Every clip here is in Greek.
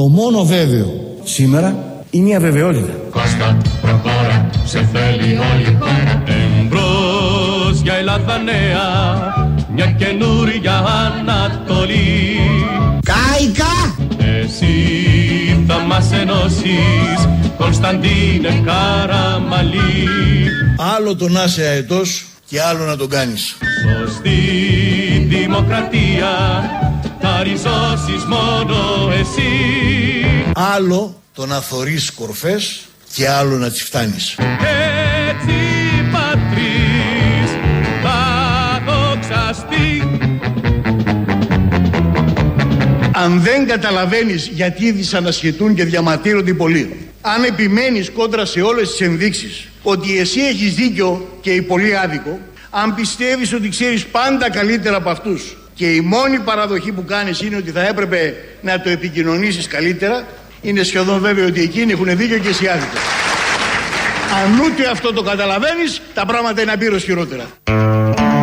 Το μόνο βέβαιο σήμερα είναι η αβεβαιότητα. Κώστα, προχώρα, σε θέλει όλη η χώρα. Εμπρός για Ελλάδα νέα, μια καινούρια Ανατολή. Κάικα! Εσύ θα μας ενώσεις, Κωνσταντίνε Καραμαλή. Άλλο το να είσαι αετός και άλλο να τον κάνεις. Σωστή δημοκρατία, θα ριζώσεις μόνο εσύ. Άλλο το να θωρείς κορφές και άλλο να τις φτάνεις. Έτσι πατρίς θα δοξαστεί. Αν δεν καταλαβαίνεις γιατί δυσανασχετούν και διαμαρτύρονται πολλοί, αν επιμένεις κόντρα σε όλες τις ενδείξεις ότι εσύ έχεις δίκιο και οι πολλοί άδικο, αν πιστεύεις ότι ξέρεις πάντα καλύτερα από αυτούς και η μόνη παραδοχή που κάνεις είναι ότι θα έπρεπε να το επικοινωνήσεις καλύτερα, είναι σχεδόν βέβαιο ότι εκείνοι έχουν δίκιο και εσύ άδικο. Αν ούτε αυτό το καταλαβαίνεις, τα πράγματα είναι απείρως χειρότερα.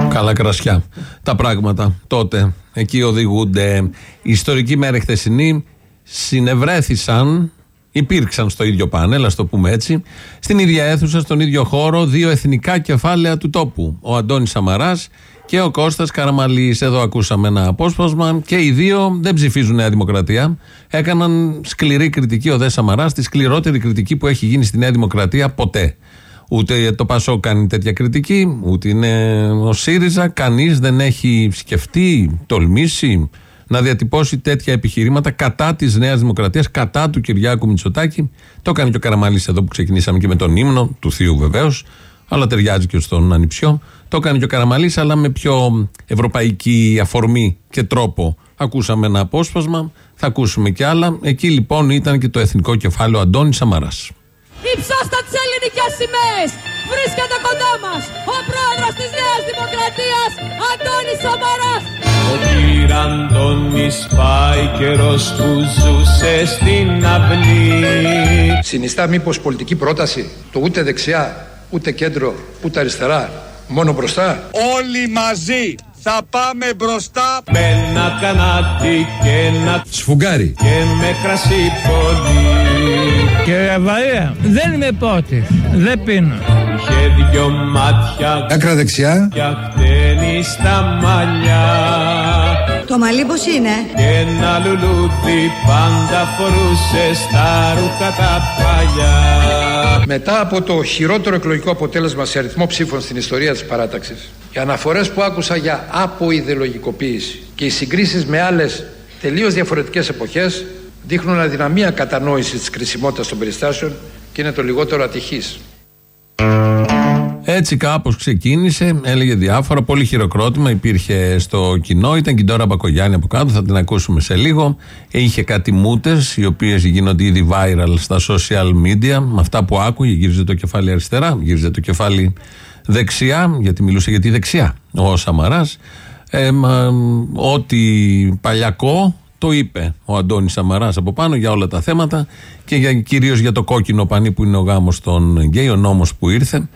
Καλά κρασιά. Τα πράγματα τότε εκεί οδηγούνται. Η ιστορική μέρα χθεσινή συνευρέθησαν, υπήρξαν στο ίδιο πάνελ, ας το πούμε έτσι, στην ίδια αίθουσα, στον ίδιο χώρο, δύο εθνικά κεφάλαια του τόπου. Ο Αντώνης Σαμαράς και ο Κώστας Καραμαλής. Εδώ ακούσαμε ένα απόσπασμα και οι δύο δεν ψηφίζουν Νέα Δημοκρατία. Έκαναν σκληρή κριτική ο Δε Σαμαράς, τη σκληρότερη κριτική που έχει γίνει στη Νέα Δημοκρατία ποτέ. Ούτε το Πασό κάνει τέτοια κριτική, ούτε είναι ο ΣΥΡΙΖΑ. Κανείς δεν έχει σκεφτεί, τολμήσει να διατυπώσει τέτοια επιχειρήματα κατά της Νέας Δημοκρατίας, κατά του Κυριάκου Μητσοτάκη. Το έκανε και ο Καραμαλής εδώ που ξεκινήσαμε και με τον ύμνο του Θείου βεβαίως, αλλά ταιριάζει και στον Ανιψιό. Το έκανε και ο Καραμαλής, αλλά με πιο ευρωπαϊκή αφορμή και τρόπο. Ακούσαμε ένα απόσπασμα, θα ακούσουμε κι άλλα. Εκεί λοιπόν ήταν και το εθνικό κεφάλαιο Αντώνη Σαμαράς. Υψώστε τις ελληνικές σημαίες. Βρίσκεται κοντά μας ο πρόεδρος της Νέας Δημοκρατίας, Αντώνης Σαμαράς. Ο κύριε Αντώνης πάει καιρός που ζούσε στην αυλή. Συνιστά μήπως πολιτική πρόταση το ούτε δεξιά, ούτε κέντρο, ούτε αριστερά, μόνο μπροστά. Όλοι μαζί θα πάμε μπροστά Με ένα κανάτι και ένα Σφουγγάρι και με κρασί πολύ. Κύριε Βαρία, δεν είμαι πότης, δεν πίνω. Είχε δυο μάτια Άκρα δεξιά και χτένει στα μαλλιά. Το μαλλί πώς είναι; Και ένα λουλούδι πάντα φορούσε στα ρούχα τα παλιά. Μετά από το χειρότερο εκλογικό αποτέλεσμα σε αριθμό ψήφων στην ιστορία της παράταξης, οι αναφορές που άκουσα για αποειδεολογικοποίηση και οι συγκρίσεις με άλλες τελείως διαφορετικές εποχές δείχνουν αδυναμία κατανόησης της κρισιμότητας των περιστάσεων και είναι το λιγότερο ατυχής. Έτσι κάπως ξεκίνησε, έλεγε διάφορα, πολύ χειροκρότημα υπήρχε στο κοινό. Ήταν και η Ντόρα Μπακογιάννη από κάτω, θα την ακούσουμε σε λίγο. Είχε κάτι μούτες, οι οποίες γίνονται ήδη viral στα social media. Με αυτά που άκουγε, γύριζε το κεφάλι αριστερά, γύριζε το κεφάλι δεξιά, γιατί μιλούσε για τη δεξιά ο Σαμαράς. Ε, μα, ό,τι παλιακό το είπε ο Αντώνης Σαμαράς από πάνω για όλα τα θέματα και για, κυρίως για το κόκκινο πανί που είναι ο γάμος των γκέι, ο νόμος που ήρθε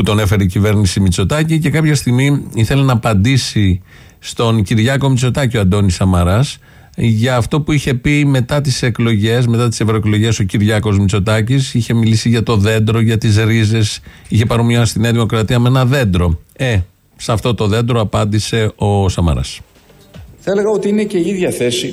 που τον έφερε η κυβέρνηση Μητσοτάκη και κάποια στιγμή ήθελε να απαντήσει στον Κυριάκο Μητσοτάκη ο Αντώνης Σαμαράς για αυτό που είχε πει μετά τις εκλογές, μετά τις ευρωεκλογές ο Κυριάκος Μητσοτάκης. Είχε μιλήσει για το δέντρο, για τις ρίζες. Είχε παρομοιάσει τη Νέα Δημοκρατία με ένα δέντρο. Ε, σε αυτό το δέντρο απάντησε ο Σαμαράς. Θα έλεγα ότι είναι και η ίδια θέση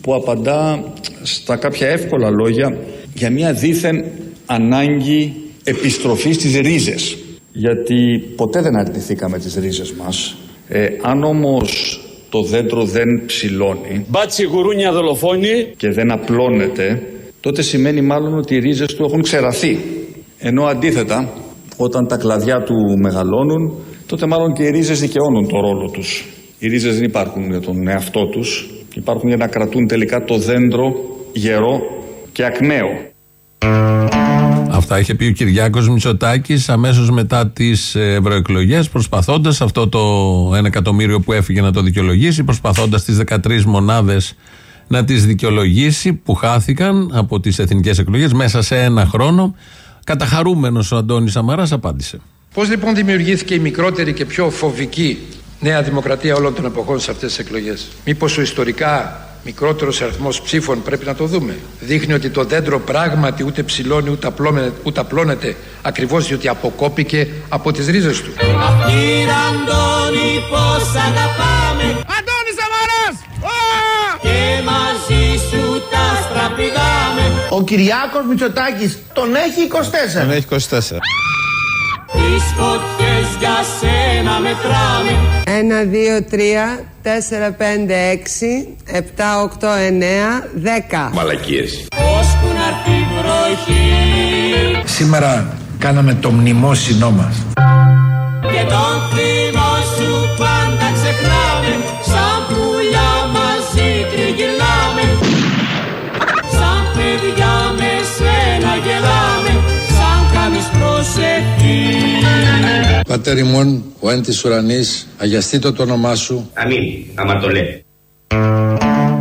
που απαντά στα κάποια εύκολα λόγια για μια δίθεν ανάγκη επιστροφής στις ρίζες. Γιατί ποτέ δεν αρνηθήκαμε τις ρίζες μας. Ε, αν όμως το δέντρο δεν ψηλώνει Μπάτσι γουρούνια δολοφόνη και δεν απλώνεται, τότε σημαίνει μάλλον ότι οι ρίζες του έχουν ξεραθεί. Ενώ αντίθετα, όταν τα κλαδιά του μεγαλώνουν, τότε μάλλον και οι ρίζες δικαιώνουν το ρόλο τους. Οι ρίζες δεν υπάρχουν για τον εαυτό τους, υπάρχουν για να κρατούν τελικά το δέντρο γερό και ακμαίο. Αυτά είχε πει ο Κυριάκος Μητσοτάκης αμέσως μετά τις ευρωεκλογές, προσπαθώντας αυτό το 1 εκατομμύριο που έφυγε να το δικαιολογήσει, προσπαθώντας τις 13 μονάδες να τις δικαιολογήσει που χάθηκαν από τις εθνικές εκλογές μέσα σε ένα χρόνο. Καταχαρούμενος ο Αντώνης Σαμαράς απάντησε. Πώς λοιπόν δημιουργήθηκε η μικρότερη και πιο φοβική νέα δημοκρατία όλων των εποχών σε αυτές τις εκλογές; Μήπως ο ιστορικά μικρότερος αριθμός ψήφων πρέπει να το δούμε. Δείχνει ότι το δέντρο πράγματι ούτε ψηλώνει ούτε απλώνεται, ούτε απλώνεται ακριβώς διότι αποκόπηκε από τις ρίζες του. Αντώνη πως αγαπάμε Αντώνη Σαμαράς! Και μαζί σου τα στραπηδάμε Ο Κυριάκος Μητσοτάκης τον έχει 24. Τον έχει 24. Τις φωτιές για σένα μετράμε Ένα, δύο, τρία, 4, 5, 6, 7, 8, 9, 10. Μαλακίες. Ώσπου να έρθει βροχή. Σήμερα κάναμε το μνημό συνό μας. Και τον Πατέρ ημών, ο εν της ουρανής, αγιαστήτω το όνομά σου. Αμήν. Αμαρτωλέ.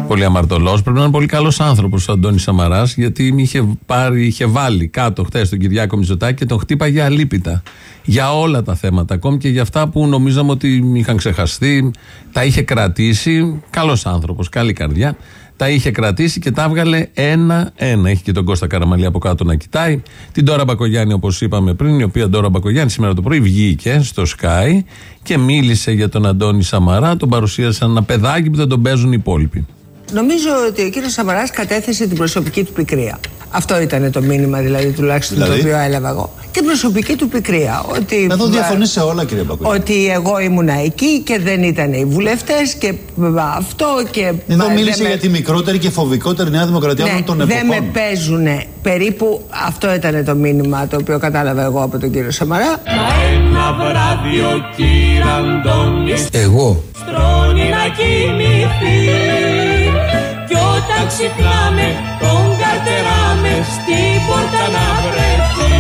Πολύ αμαρτωλός. Πρέπει να είναι πολύ καλός άνθρωπος ο Αντώνης Σαμαράς, γιατί είχε, πάρει, είχε βάλει κάτω χθες τον Κυριάκο Μητσοτάκη και τον χτύπαγε αλίπητα. Για όλα τα θέματα, ακόμη και για αυτά που νομίζαμε ότι είχαν ξεχαστεί. Τα είχε κρατήσει. Καλός άνθρωπος, καλή καρδιά. Τα είχε κρατήσει και τα έβγαλε ένα-ένα. Έχει και τον Κώστα Καραμαλή από κάτω να κοιτάει. Την Τώρα Μπακογιάννη, όπως είπαμε πριν, η οποία Τώρα Μπακογιάννη σήμερα το πρωί βγήκε στο Sky και μίλησε για τον Αντώνη Σαμαρά. Τον παρουσίασε σαν ένα παιδάκι που δεν τον παίζουν οι υπόλοιποι. Νομίζω ότι ο κύριος Σαμαράς κατέθεσε την προσωπική του πικρία. Αυτό ήταν το μήνυμα δηλαδή τουλάχιστον Δηλαδή; το οποίο έλαβα εγώ. Την προσωπική του πικρία. Ότι, Εδώ διαφωνείς σε όλα, κύριε Μπακογιάννη. Ότι εγώ ήμουνα εκεί και δεν ήταν οι βουλευτές και αυτό και. Εδώ Μα, μίλησε δεν με- για τη μικρότερη και φοβικότερη Νέα Δημοκρατία Ναι, όλων των δεν εποχών. με παίζουν περίπου αυτό ήταν το μήνυμα το οποίο κατάλαβα εγώ από τον κύριο Σαμαρά. Μα ένα βράδυ ο κύριο Αντώνης Εγώ. στρώνει να κοιμηθεί Κι όταν ξυπνάμε τον καρτεράμε στην πόρτα να βρεθεί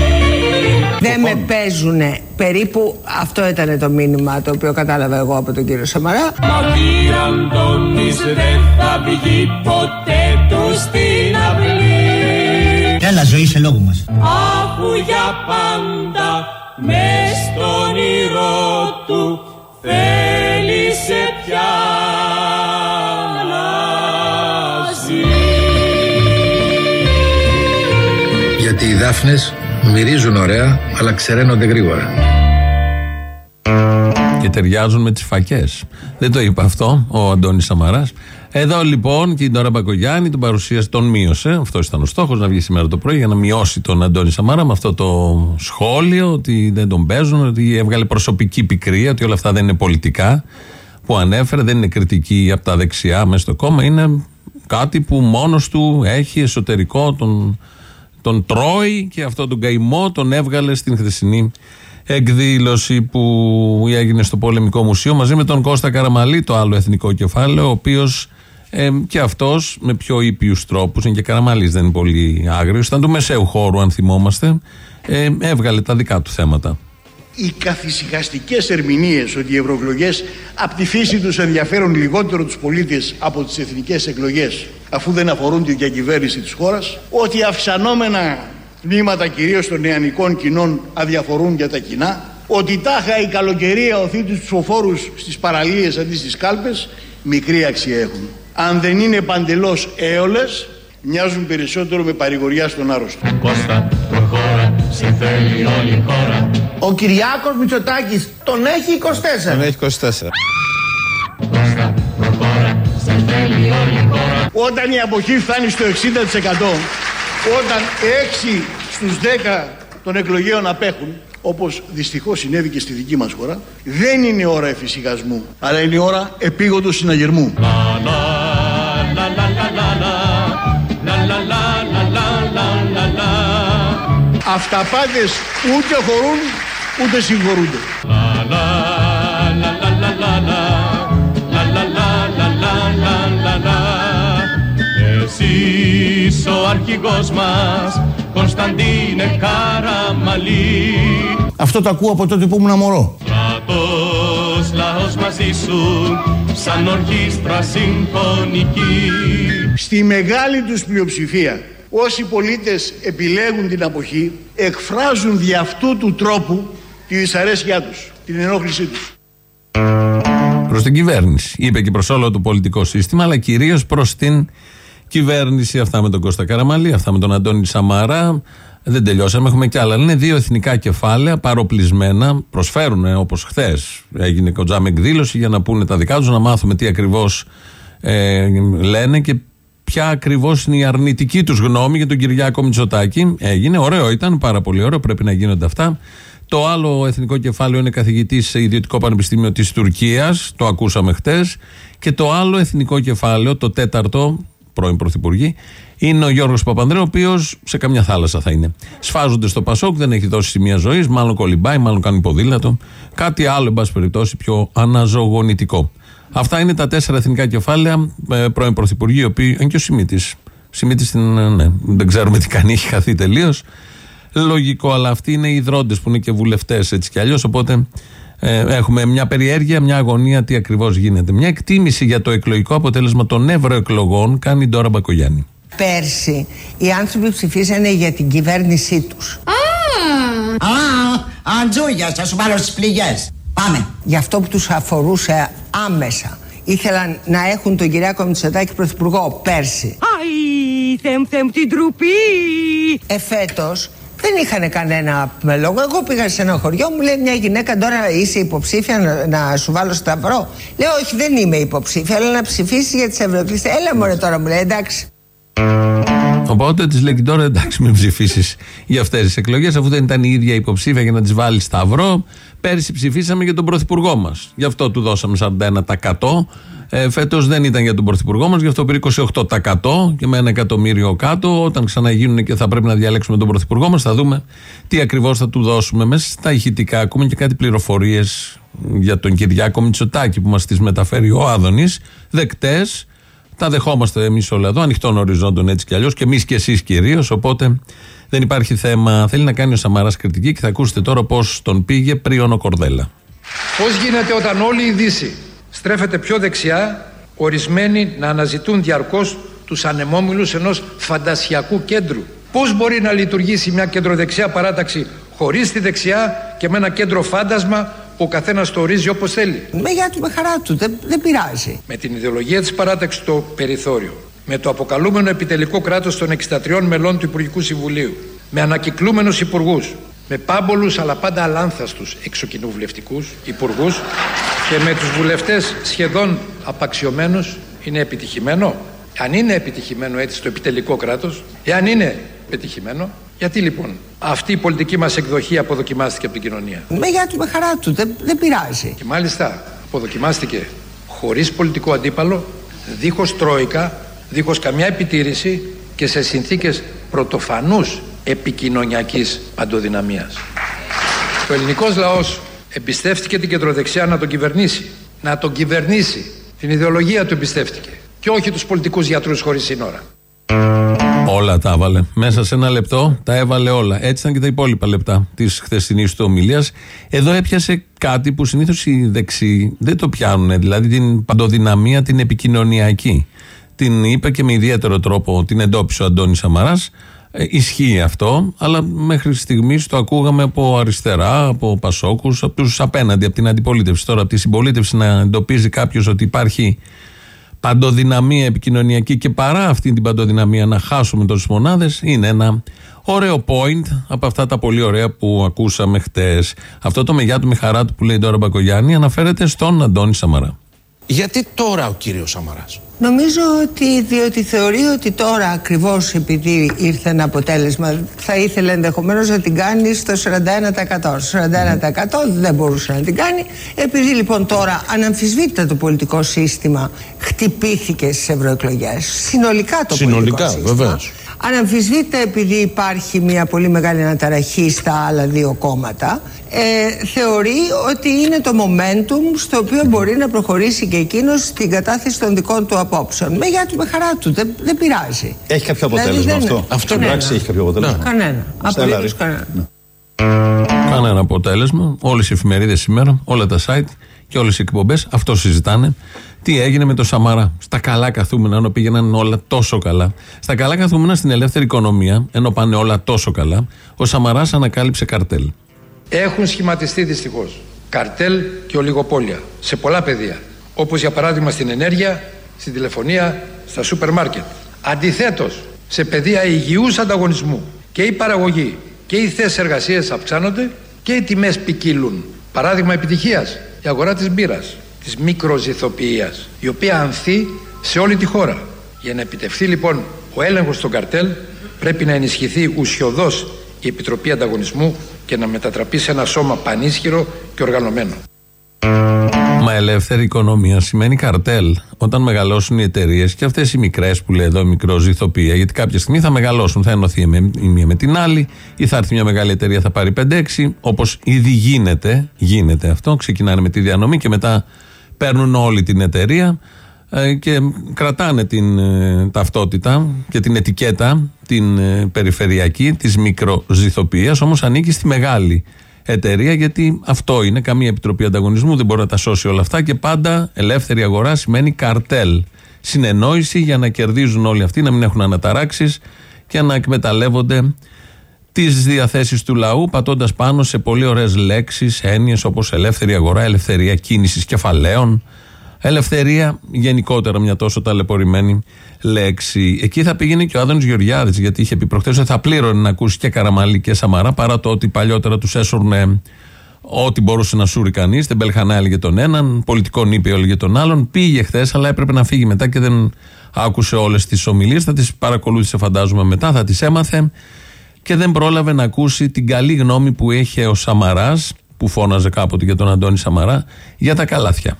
Δεν με παίζουν περίπου αυτό ήταν το μήνυμα το οποίο κατάλαβα εγώ από τον κύριο Σαμαρά. Μα ο κύριο Αντώνης δεν θα βγει ποτέ του στην αυλή Έλα, ζωή σε λόγο μας. Αφού για πάντα μες στον όνειρό του θέλησε πια δάφνες μυρίζουν ωραία, αλλά ξεραίνονται γρήγορα. και ταιριάζουν με τις φακές. Δεν το είπε αυτό ο Αντώνης Σαμαράς. Εδώ λοιπόν και η Ντόρα Μπακογιάννη τον παρουσίασε, τον μείωσε. Αυτό ήταν ο στόχος, να βγει σήμερα το πρωί για να μειώσει τον Αντώνη Σαμαρά με αυτό το σχόλιο ότι δεν τον παίζουν, ότι έβγαλε προσωπική πικρία, ότι όλα αυτά δεν είναι πολιτικά. Που ανέφερε, δεν είναι κριτική από τα δεξιά μέσα στο κόμμα, είναι κάτι που μόνος του έχει εσωτερικό, τον, τον τρώει και αυτό τον καημό τον έβγαλε στην χθεσινή εκδήλωση που έγινε στο Πολεμικό Μουσείο μαζί με τον Κώστα Καραμαλή, το άλλο εθνικό κεφάλαιο, ο οποίος και αυτός με πιο ήπιους τρόπους, είναι και Καραμαλής, δεν είναι πολύ άγριος, ήταν του μεσαίου χώρου, αν θυμόμαστε, ε, έβγαλε τα δικά του θέματα. Οι καθησυχαστικές ερμηνείες ότι οι ευρωεκλογές από τη φύση τους ενδιαφέρουν λιγότερο τους πολίτες από τις εθνικές εκλογές αφού δεν αφορούν την διακυβέρνηση της χώρας ότι οι αυξανόμενα τμήματα κυρίως των νεανικών κοινών αδιαφορούν για τα κοινά ότι τάχα η καλοκαιρία οθεί τους ψηφοφόρους στις παραλίες αντί στις κάλπες μικρή αξία έχουν. Αν δεν είναι παντελώς έολες μοιάζουν περισσότερο με παρηγοριά στον άρρωστο. Κώστα, προχώρα, σε θέλει όλη η χώρα. Ο Κυριάκος Μητσοτάκης τον έχει 24. Τον έχει 24. Κώστα, προχώρα, σε θέλει όλη η χώρα. Όταν η αποχή φτάνει στο 60%, όταν 6 στους 10 των εκλογέων απέχουν, όπως δυστυχώς συνέβη και στη δική μας χώρα, δεν είναι ώρα εφησυχασμού, αλλά είναι ώρα επίγοντος συναγερμού. La αυταπάτες ούτε χωρούν ούτε συγχωρούνται. Εσύ ο αρχηγός μας, Κωνσταντίνε Καραμαλή. Αυτό το ακούω από τότε που ήμουν μωρό. Στρατός, λαός μαζί σου Σαν ορχήστρα συμφωνική. Στη μεγάλη τους πλειοψηφία όσοι πολίτες επιλέγουν την αποχή, εκφράζουν δι' αυτού του τρόπου τη δυσαρέσκειά τους, την ενόχλησή τους. προς την κυβέρνηση. Είπε και προς όλο το πολιτικό σύστημα, αλλά κυρίως προς την κυβέρνηση. Αυτά με τον Κώστα Καραμαλή, αυτά με τον Αντώνη Σαμαρά. Δεν τελειώσαμε, έχουμε κι άλλα. Είναι δύο εθνικά κεφάλαια παροπλισμένα. Προσφέρουν όπως χθες έγινε κοντζάμε εκδήλωση για να πούνε τα δικά τους, να μάθουμε τι ακριβώς ε, λένε και ποια ακριβώς είναι η αρνητική τους γνώμη για τον Κυριάκο Μητσοτάκη. Έγινε, ωραίο ήταν, πάρα πολύ ωραίο, πρέπει να γίνονται αυτά. Το άλλο εθνικό κεφάλαιο είναι καθηγητής σε ιδιωτικό πανεπιστήμιο της Τουρκίας, το ακούσαμε χτες. Και το άλλο εθνικό κεφάλαιο, το τέταρτο, πρώην Πρωθυπουργή, είναι ο Γιώργος Παπανδρέου, ο οποίος σε καμιά θάλασσα θα είναι. Σφάζονται στο Πασόκ, δεν έχει δώσει σημεία ζωής, μάλλον κολυμπάει, μάλλον κάνει ποδήλατο. Κάτι άλλο, εν πάση περιπτώσει, πιο αναζωογονητικό. Αυτά είναι τα τέσσερα εθνικά κεφάλαια. Ε, πρώην Πρωθυπουργοί, οι οποίοι. είναι και ο Σιμίτης. Σιμίτης, ναι, δεν ξέρουμε τι κάνει, έχει χαθεί τελείως. Λογικό, αλλά αυτοί είναι οι δρόντες που είναι και βουλευτές έτσι κι αλλιώς. Οπότε ε, έχουμε μια περιέργεια, μια αγωνία τι ακριβώς γίνεται. Μια εκτίμηση για το εκλογικό αποτέλεσμα των ευρωεκλογών κάνει τώρα Μπακογιάννη. Πέρσι οι άνθρωποι ψηφίσανε για την κυβέρνησή τους. Α, Αντζούγια, θα σου βάλω στι πληγές. Πάμε. Γι' αυτό που τους αφορούσε άμεσα. Ήθελαν να έχουν τον Κυριάκο Μητσοτάκη πρωθυπουργό πέρσι. Αϊ, θεμ θεμ την τρουπή. Εφέτος δεν είχαν κανένα λόγο. Εγώ πήγα σε ένα χωριό, μου λέει μια γυναίκα τώρα είσαι υποψήφια να, να σου βάλω σταυρό. Λέω όχι δεν είμαι υποψήφια, αλλά να ψηφίσει για τις ευρωεκλογές. Έλα μωρέ τώρα μου λέει εντάξει. Οπότε της λέει τώρα εντάξει, μην ψηφίσεις για αυτές τις εκλογές, αφού δεν ήταν η ίδια υποψήφια για να της βάλει σταυρό. Πέρσι ψηφίσαμε για τον πρωθυπουργό μας. Γι' αυτό του δώσαμε 41%. Ε, Φέτος δεν ήταν για τον πρωθυπουργό μας, γι' αυτό πήρε 28% και με ένα εκατομμύριο κάτω. Όταν ξαναγίνουν και θα πρέπει να διαλέξουμε τον πρωθυπουργό μας, θα δούμε τι ακριβώς θα του δώσουμε. Μέσα στα ηχητικά ακούμε και κάτι πληροφορίες για τον Κυριάκο Μητσοτάκη που μας τις μεταφέρει ο Άδωνης. Δεκτές. Τα δεχόμαστε εμείς όλα εδώ, ανοιχτών οριζόντων έτσι κι αλλιώς και εμείς και εσείς κυρίως. Οπότε δεν υπάρχει θέμα. Θέλει να κάνει ο Σαμαράς κριτική και θα ακούσετε τώρα πώς τον πήγε πριν ο Κορδέλα. Πώς γίνεται όταν όλη η Δύση στρέφεται πιο δεξιά, ορισμένοι να αναζητούν διαρκώς τους ανεμόμυλους ενός φαντασιακού κέντρου; Πώς μπορεί να λειτουργήσει μια κεντροδεξιά παράταξη χωρίς τη δεξιά και με ένα κέντρο φάντασμα που ο καθένας το ορίζει όπως θέλει. Με γεια του, με χαρά του, δεν, δεν πειράζει. Με την ιδεολογία της παράταξης στο περιθώριο. Με το αποκαλούμενο επιτελικό κράτος των 63 μελών του Υπουργικού Συμβουλίου. Με ανακυκλούμενους υπουργούς. Με πάμπολους αλλά πάντα αλάνθαστους εξοκοινοβουλευτικούς υπουργούς και με τους βουλευτές σχεδόν απαξιωμένους είναι επιτυχημένο; Αν είναι επιτυχημένο έτσι στο επιτελικό κράτος, εάν είναι πετυχημένο, γιατί λοιπόν αυτή η πολιτική μας εκδοχή αποδοκιμάστηκε από την κοινωνία; Με για του με χαρά του, δεν, δεν πειράζει. Και μάλιστα αποδοκιμάστηκε χωρίς πολιτικό αντίπαλο, δίχως τρόικα, δίχως καμιά επιτήρηση και σε συνθήκες πρωτοφανούς επικοινωνιακής παντοδυναμίας. Ο ελληνικός λαός εμπιστεύτηκε την κεντροδεξιά να τον κυβερνήσει. Να τον κυβερνήσει. Την ιδεολογία του εμπιστεύτηκε. Και όχι τους πολιτικούς γιατρούς χωρίς σύνορα. Όλα τα έβαλε. Μέσα σε ένα λεπτό τα έβαλε όλα. Έτσι ήταν και τα υπόλοιπα λεπτά της χθεσινής του ομιλίας. Εδώ έπιασε κάτι που συνήθως οι δεξιοί δεν το πιάνουν. Δηλαδή την παντοδυναμία, την επικοινωνιακή. Την είπε και με ιδιαίτερο τρόπο την εντόπισε ο Αντώνης Σαμαράς. Ε, ισχύει αυτό, αλλά μέχρι στιγμής το ακούγαμε από αριστερά, από Πασόκους, από τους απέναντι, από την αντιπολίτευση. Τώρα, από τη συμπολίτευση να εντοπίζει κάποιος ότι υπάρχει παντοδυναμία επικοινωνιακή και παρά αυτή την παντοδυναμία να χάσουμε τόσες μονάδες, είναι ένα ωραίο point από αυτά τα πολύ ωραία που ακούσαμε χτες. Αυτό το μεγιά του με χαρά του που λέει τώρα Μπακογιάννη αναφέρεται στον Αντώνη Σαμαρά. Γιατί τώρα ο κύριος Σαμαράς; Νομίζω ότι διότι θεωρεί ότι τώρα ακριβώς επειδή ήρθε ένα αποτέλεσμα θα ήθελε ενδεχομένως να την κάνει στο 41%. Στο 41% δεν μπορούσε να την κάνει. Επειδή λοιπόν τώρα αναμφισβήτητα το πολιτικό σύστημα χτυπήθηκε στις ευρωεκλογές. Συνολικά το Συνολικά, πολιτικό σύστημα. βεβαίως. Αναμφισβήτητα επειδή υπάρχει μια πολύ μεγάλη αναταραχή στα άλλα δύο κόμματα ε, θεωρεί ότι είναι το momentum στο οποίο μπορεί να προχωρήσει και εκείνος στην κατάθεση των δικών του απόψεων. Με για του, με χαρά του, δεν, δεν πειράζει. Έχει κάποιο Δηλαδή αποτέλεσμα δεν- αυτό; αυτό Στην πράξη έχει κάποιο αποτέλεσμα. Κανένα. Στέλλαρη. Απολύτως κανένα. Κανένα αποτέλεσμα. Όλες οι εφημερίδες σήμερα, όλα τα site και όλες οι εκπομπές αυτό συζητάνε. Τι έγινε με το Σαμαρά. Στα καλά καθούμενα, ενώ πήγαιναν όλα τόσο καλά. Στα καλά καθούμενα στην ελεύθερη οικονομία, ενώ πάνε όλα τόσο καλά, ο Σαμαράς ανακάλυψε καρτέλ. Έχουν σχηματιστεί δυστυχώς καρτέλ και ολιγοπόλια σε πολλά πεδία. όπως για παράδειγμα στην ενέργεια, στην τηλεφωνία, στα σούπερ μάρκετ. Αντιθέτως, σε πεδία υγιούς ανταγωνισμού και η παραγωγή και οι θέσεις εργασίας αυξάνονται και οι τιμές ποικίλουν. Παράδειγμα επιτυχίας, η αγορά της μπύρας, της μικροζηθοποιίας, η οποία ανθεί σε όλη τη χώρα. Για να επιτευχθεί λοιπόν ο έλεγχος των καρτέλ πρέπει να ενισχυθεί ουσιοδός η Επιτροπή Ανταγωνισμού και να μετατραπεί σε ένα σώμα πανίσχυρο και οργανωμένο. Μα ελεύθερη οικονομία σημαίνει καρτέλ. Όταν μεγαλώσουν οι εταιρείες και αυτές οι μικρές που λέει εδώ, μικρός ζηθοποιία, γιατί κάποια στιγμή θα μεγαλώσουν, θα ενωθεί η μία με την άλλη, ή θα έρθει μια μεγάλη εταιρεία, θα πάρει 5-6, όπως ήδη γίνεται, γίνεται αυτό. Ξεκινάνε με τη διανομή και μετά παίρνουν όλη την εταιρεία ε, και κρατάνε την ε, ταυτότητα και την ετικέτα, την ε, περιφερειακή, της μικροζηθοποιίας, όμως ανήκει στη μεγάλη εταιρεία, γιατί αυτό είναι. Καμία επιτροπή ανταγωνισμού δεν μπορεί να τα σώσει όλα αυτά και πάντα ελεύθερη αγορά σημαίνει καρτέλ. Συνεννόηση για να κερδίζουν όλοι αυτοί, να μην έχουν αναταράξεις και να εκμεταλλεύονται τις διαθέσεις του λαού, πατώντας πάνω σε πολύ ωραίες λέξεις, έννοιες όπως ελεύθερη αγορά, ελευθερία κίνησης κεφαλαίων, ελευθερία γενικότερα, μια τόσο ταλαιπωρημένη λέξη. Εκεί θα πήγαινε και ο Άδωνης Γεωργιάδης, γιατί είχε πει προχθές ότι θα πλήρωνε να ακούσει και Καραμαλή και Σαμαρά, παρά το ότι παλιότερα τους έσορνε ό,τι μπορούσε να σούρει κανείς. Δεν Μπελχανά έλεγε τον έναν, πολιτικό νήπιο έλεγε τον άλλον. Πήγε χθες, αλλά έπρεπε να φύγει μετά και δεν άκουσε όλες τις ομιλίες. Θα τις παρακολούθησε, φαντάζομαι, μετά, θα τις έμαθε και δεν πρόλαβε να ακούσει την καλή γνώμη που είχε ο Σαμαράς, που φώναζε κάποτε για τον Αντώνη Σαμαρά, για τα καλάθια.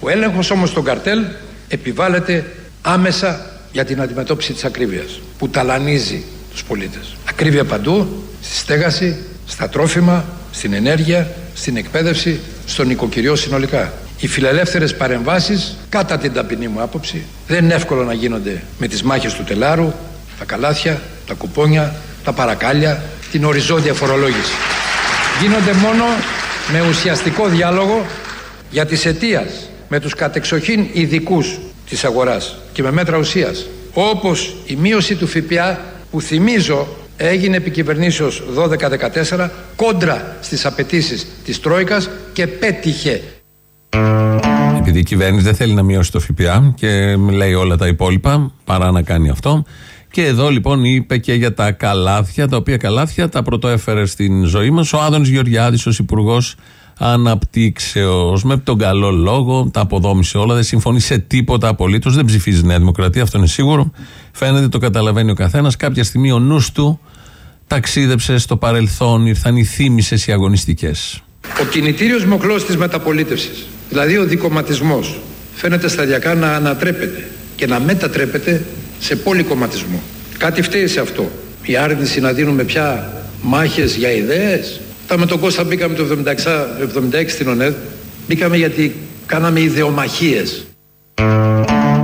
Ο έλεγχος όμως των καρτέλ επιβάλλεται άμεσα για την αντιμετώπιση της ακρίβειας που ταλανίζει τους πολίτες. Ακρίβεια παντού, στη στέγαση, στα τρόφιμα, στην ενέργεια, στην εκπαίδευση, στον νοικοκυριό συνολικά. Οι φιλελεύθερες παρεμβάσεις, κατά την ταπεινή μου άποψη, δεν είναι εύκολο να γίνονται με τις μάχες του τελάρου, τα καλάθια, τα κουπόνια, τα παρακάλια, την οριζόντια φορολόγηση. Γίνονται μόνο με ουσιαστικό διάλογο για τις αιτίας με τους κατεξοχήν ειδικούς της αγοράς και με μέτρα ουσίας όπως η μείωση του ΦΠΑ που θυμίζω έγινε επί κυβερνήσεως 12-14 κόντρα στις απαιτήσεις της Τρόικας και πέτυχε. Επειδή η κυβέρνηση δεν θέλει να μειώσει το ΦΠΑ και λέει όλα τα υπόλοιπα παρά να κάνει αυτό και εδώ λοιπόν είπε και για τα καλάθια, τα οποία καλάθια τα πρωτοέφερε στην ζωή μας ο Άδωνης Γεωργιάδης ως Υπουργός αναπτύξεως. Με τον καλό λόγο τα αποδόμησε όλα, δεν συμφωνεί σε τίποτα απολύτως, δεν ψηφίζει Νέα Δημοκρατία, αυτό είναι σίγουρο. Φαίνεται, το καταλαβαίνει ο καθένας. Κάποια στιγμή ο νους του ταξίδεψε στο παρελθόν, ήρθαν οι θύμησες οι αγωνιστικές. Ο κινητήριος μοχλός της μεταπολίτευσης, δηλαδή ο δικοματισμός, φαίνεται σταδιακά να ανατρέπεται και να μετατρέπεται σε πολυκομματισμό. Κάτι φταίει σε αυτό. Η άρνηση να δίνουμε πια μάχες για ιδέες, τα με τον Κώστα μπήκαμε το 76, 76 στην ΟΝΕΔ. Μπήκαμε γιατί κάναμε ιδεομαχίες.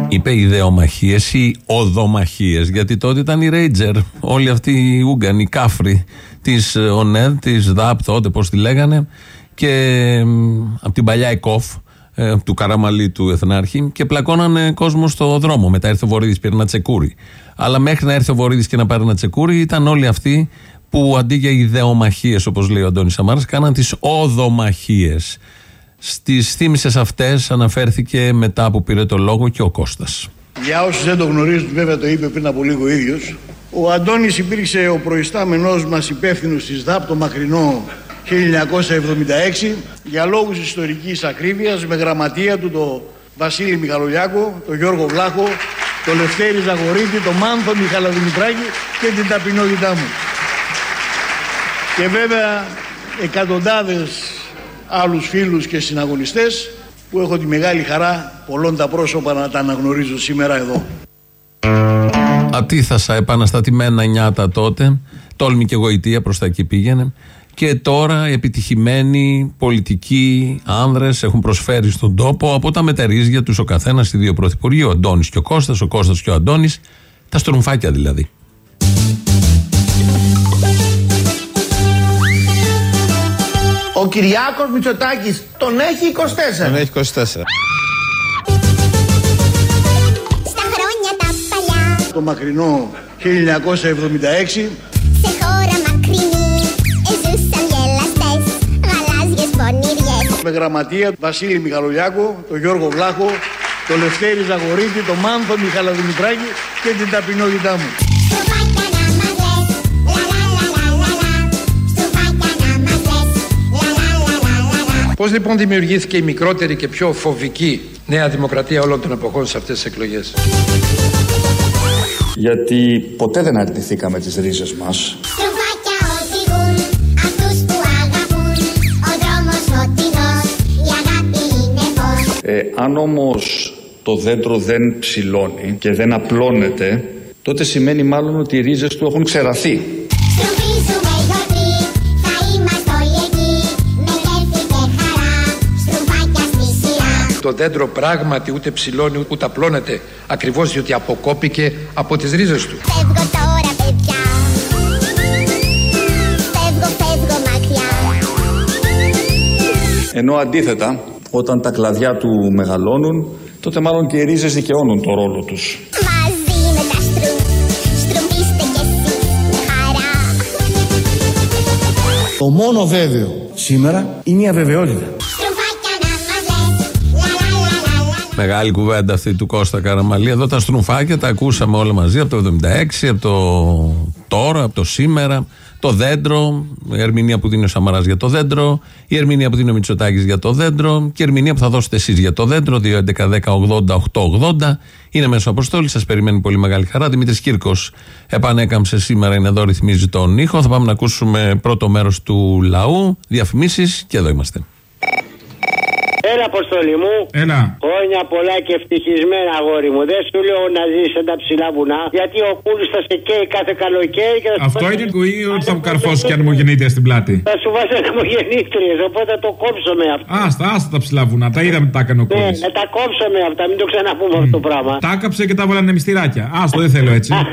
Είπε ιδεομαχίες ή οδομαχίες, γιατί τότε ήταν οι Ρέιτζερ, όλοι αυτοί οι Ούγκανοι, οι κάφροι της ΟΝΕΔ, της ΔΑΠ, τότε πώς τη λέγανε, και από την παλιά ΕΚΟΦ, ε, του Καραμαλή του Εθνάρχη, και πλακώνανε κόσμο στο δρόμο. Μετά ήρθε ο Βορύδης, πήρε ένα τσεκούρι. Αλλά μέχρι να έρθει ο Βορύδης και να πάρει ένα τσεκούρι, ήταν όλοι αυτοί που αντί για ιδεομαχίες, όπως λέει ο Αντώνης Σαμάρας, κάναν τις οδομαχίες. Στις θύμησε αυτές αναφέρθηκε μετά που πήρε το λόγο και ο Κώστας. Για όσους δεν το γνωρίζουν, βέβαια το είπε πριν από λίγο ο ίδιος, ο Αντώνης υπήρξε ο προϊστάμενός μας υπεύθυνος της ΔΑΠ το μακρινό 1976 για λόγους ιστορικής ακρίβειας με γραμματεία του το Βασίλη Μιχαλολιάκο, τον Γιώργο Βλάχο, τον Λευτέρη Ζαγορίτη, τον Μάνθο Μιχαλαδημητράκη και την ταπεινότητά μου και βέβαια εκατοντάδες άλλους φίλους και συναγωνιστές που έχω τη μεγάλη χαρά πολλών τα πρόσωπα να τα αναγνωρίζω σήμερα εδώ. Ατίθασα επαναστατημένα νιάτα τότε, τόλμη και γοητεία προς τα εκεί πήγαινε και τώρα επιτυχημένοι πολιτικοί άνδρες έχουν προσφέρει στον τόπο από τα μετερίζια τους ο καθένας στη δύο πρωθυπουργοί, ο Αντώνης και ο Κώστας, ο Κώστας και ο Αντώνης, τα στρουμφάκια δηλαδή. Ο Κυριάκος Μητσοτάκης τον έχει 24. Τον έχει 24. Στα χρόνια τα παλιά. Το μακρινό 1976. Σε χώρα μακρινή ζούσαν γελαστές, γαλάζιες πονηριές. με γραμματεία Βασίλη Μιχαλολιάκο, τον Γιώργο Βλάχο, τον Λευτέρη Ζαγορίτη, τον Μάνθο Μιχαλαδημητράκη και την ταπεινότητά μου. Πώς λοιπόν δημιουργήθηκε η μικρότερη και πιο φοβική νέα δημοκρατία όλων των εποχών σε αυτές τις εκλογές; Γιατί ποτέ δεν αρνηθήκαμε τις ρίζες μας. Ε, αν όμως το δέντρο δεν ψηλώνει και δεν απλώνεται, τότε σημαίνει μάλλον ότι οι ρίζες του έχουν ξεραθεί. Το δέντρο πράγματι ούτε ψηλώνει ούτε απλώνεται ακριβώς διότι αποκόπηκε από τις ρίζες του. Φεύγω τώρα παιδιά Φεύγω, φεύγω μακριά Ενώ αντίθετα, όταν τα κλαδιά του μεγαλώνουν, τότε μάλλον και οι ρίζες δικαιώνουν το ρόλο τους. Μαζί με τα στρου Στρουμπίστε κι εσείς με χαρά Το μόνο βέβαιο σήμερα είναι η αβεβαιότητα. Μεγάλη κουβέντα αυτή του Κώστα Καραμαλή. Εδώ τα στρουμφάκια τα ακούσαμε όλα μαζί από το 76, από το τώρα, από το σήμερα. Το δέντρο, η ερμηνεία που δίνει ο Σαμαράς για το δέντρο, η ερμηνεία που δίνει ο Μητσοτάκης για το δέντρο και η ερμηνεία που θα δώσετε εσείς για το δέντρο. 2.11.10.80.880 είναι μέσω αποστόλης. Σας περιμένει πολύ μεγάλη χαρά. Δημήτρης Κύρκος επανέκαμψε σήμερα, είναι εδώ, ρυθμίζει τον ήχο. Θα πάμε να ακούσουμε πρώτο μέρος του λαού, διαφημίσεις και εδώ είμαστε. Έλα, Αποστολή μου. Έλα. Χρόνια πολλά και ευτυχισμένα, αγόρι μου. Δεν σου λέω να ζεις σε τα ψηλά βουνά, γιατί ο κούλη θα σε καίει κάθε καλοκαίρι και θα σου Αυτό βάζει- είναι κουί ότι θα μου καρφώσεις και αν μου γεννήτρια στην πλάτη. Θα σου βάζει ανεμογεννήτριε, οπότε το κόψω με αυτά. Άστα, άστα τα ψηλά βουνά. Τα είδαμε τι τα έκανε ο Ναι, Κούλης. να τα κόψω με αυτά, μην το ξαναπούμε αυτό το πράγμα. Τα έκαψε και τα βάλανε μυστηράκια. Άστο, δεν θέλω έτσι.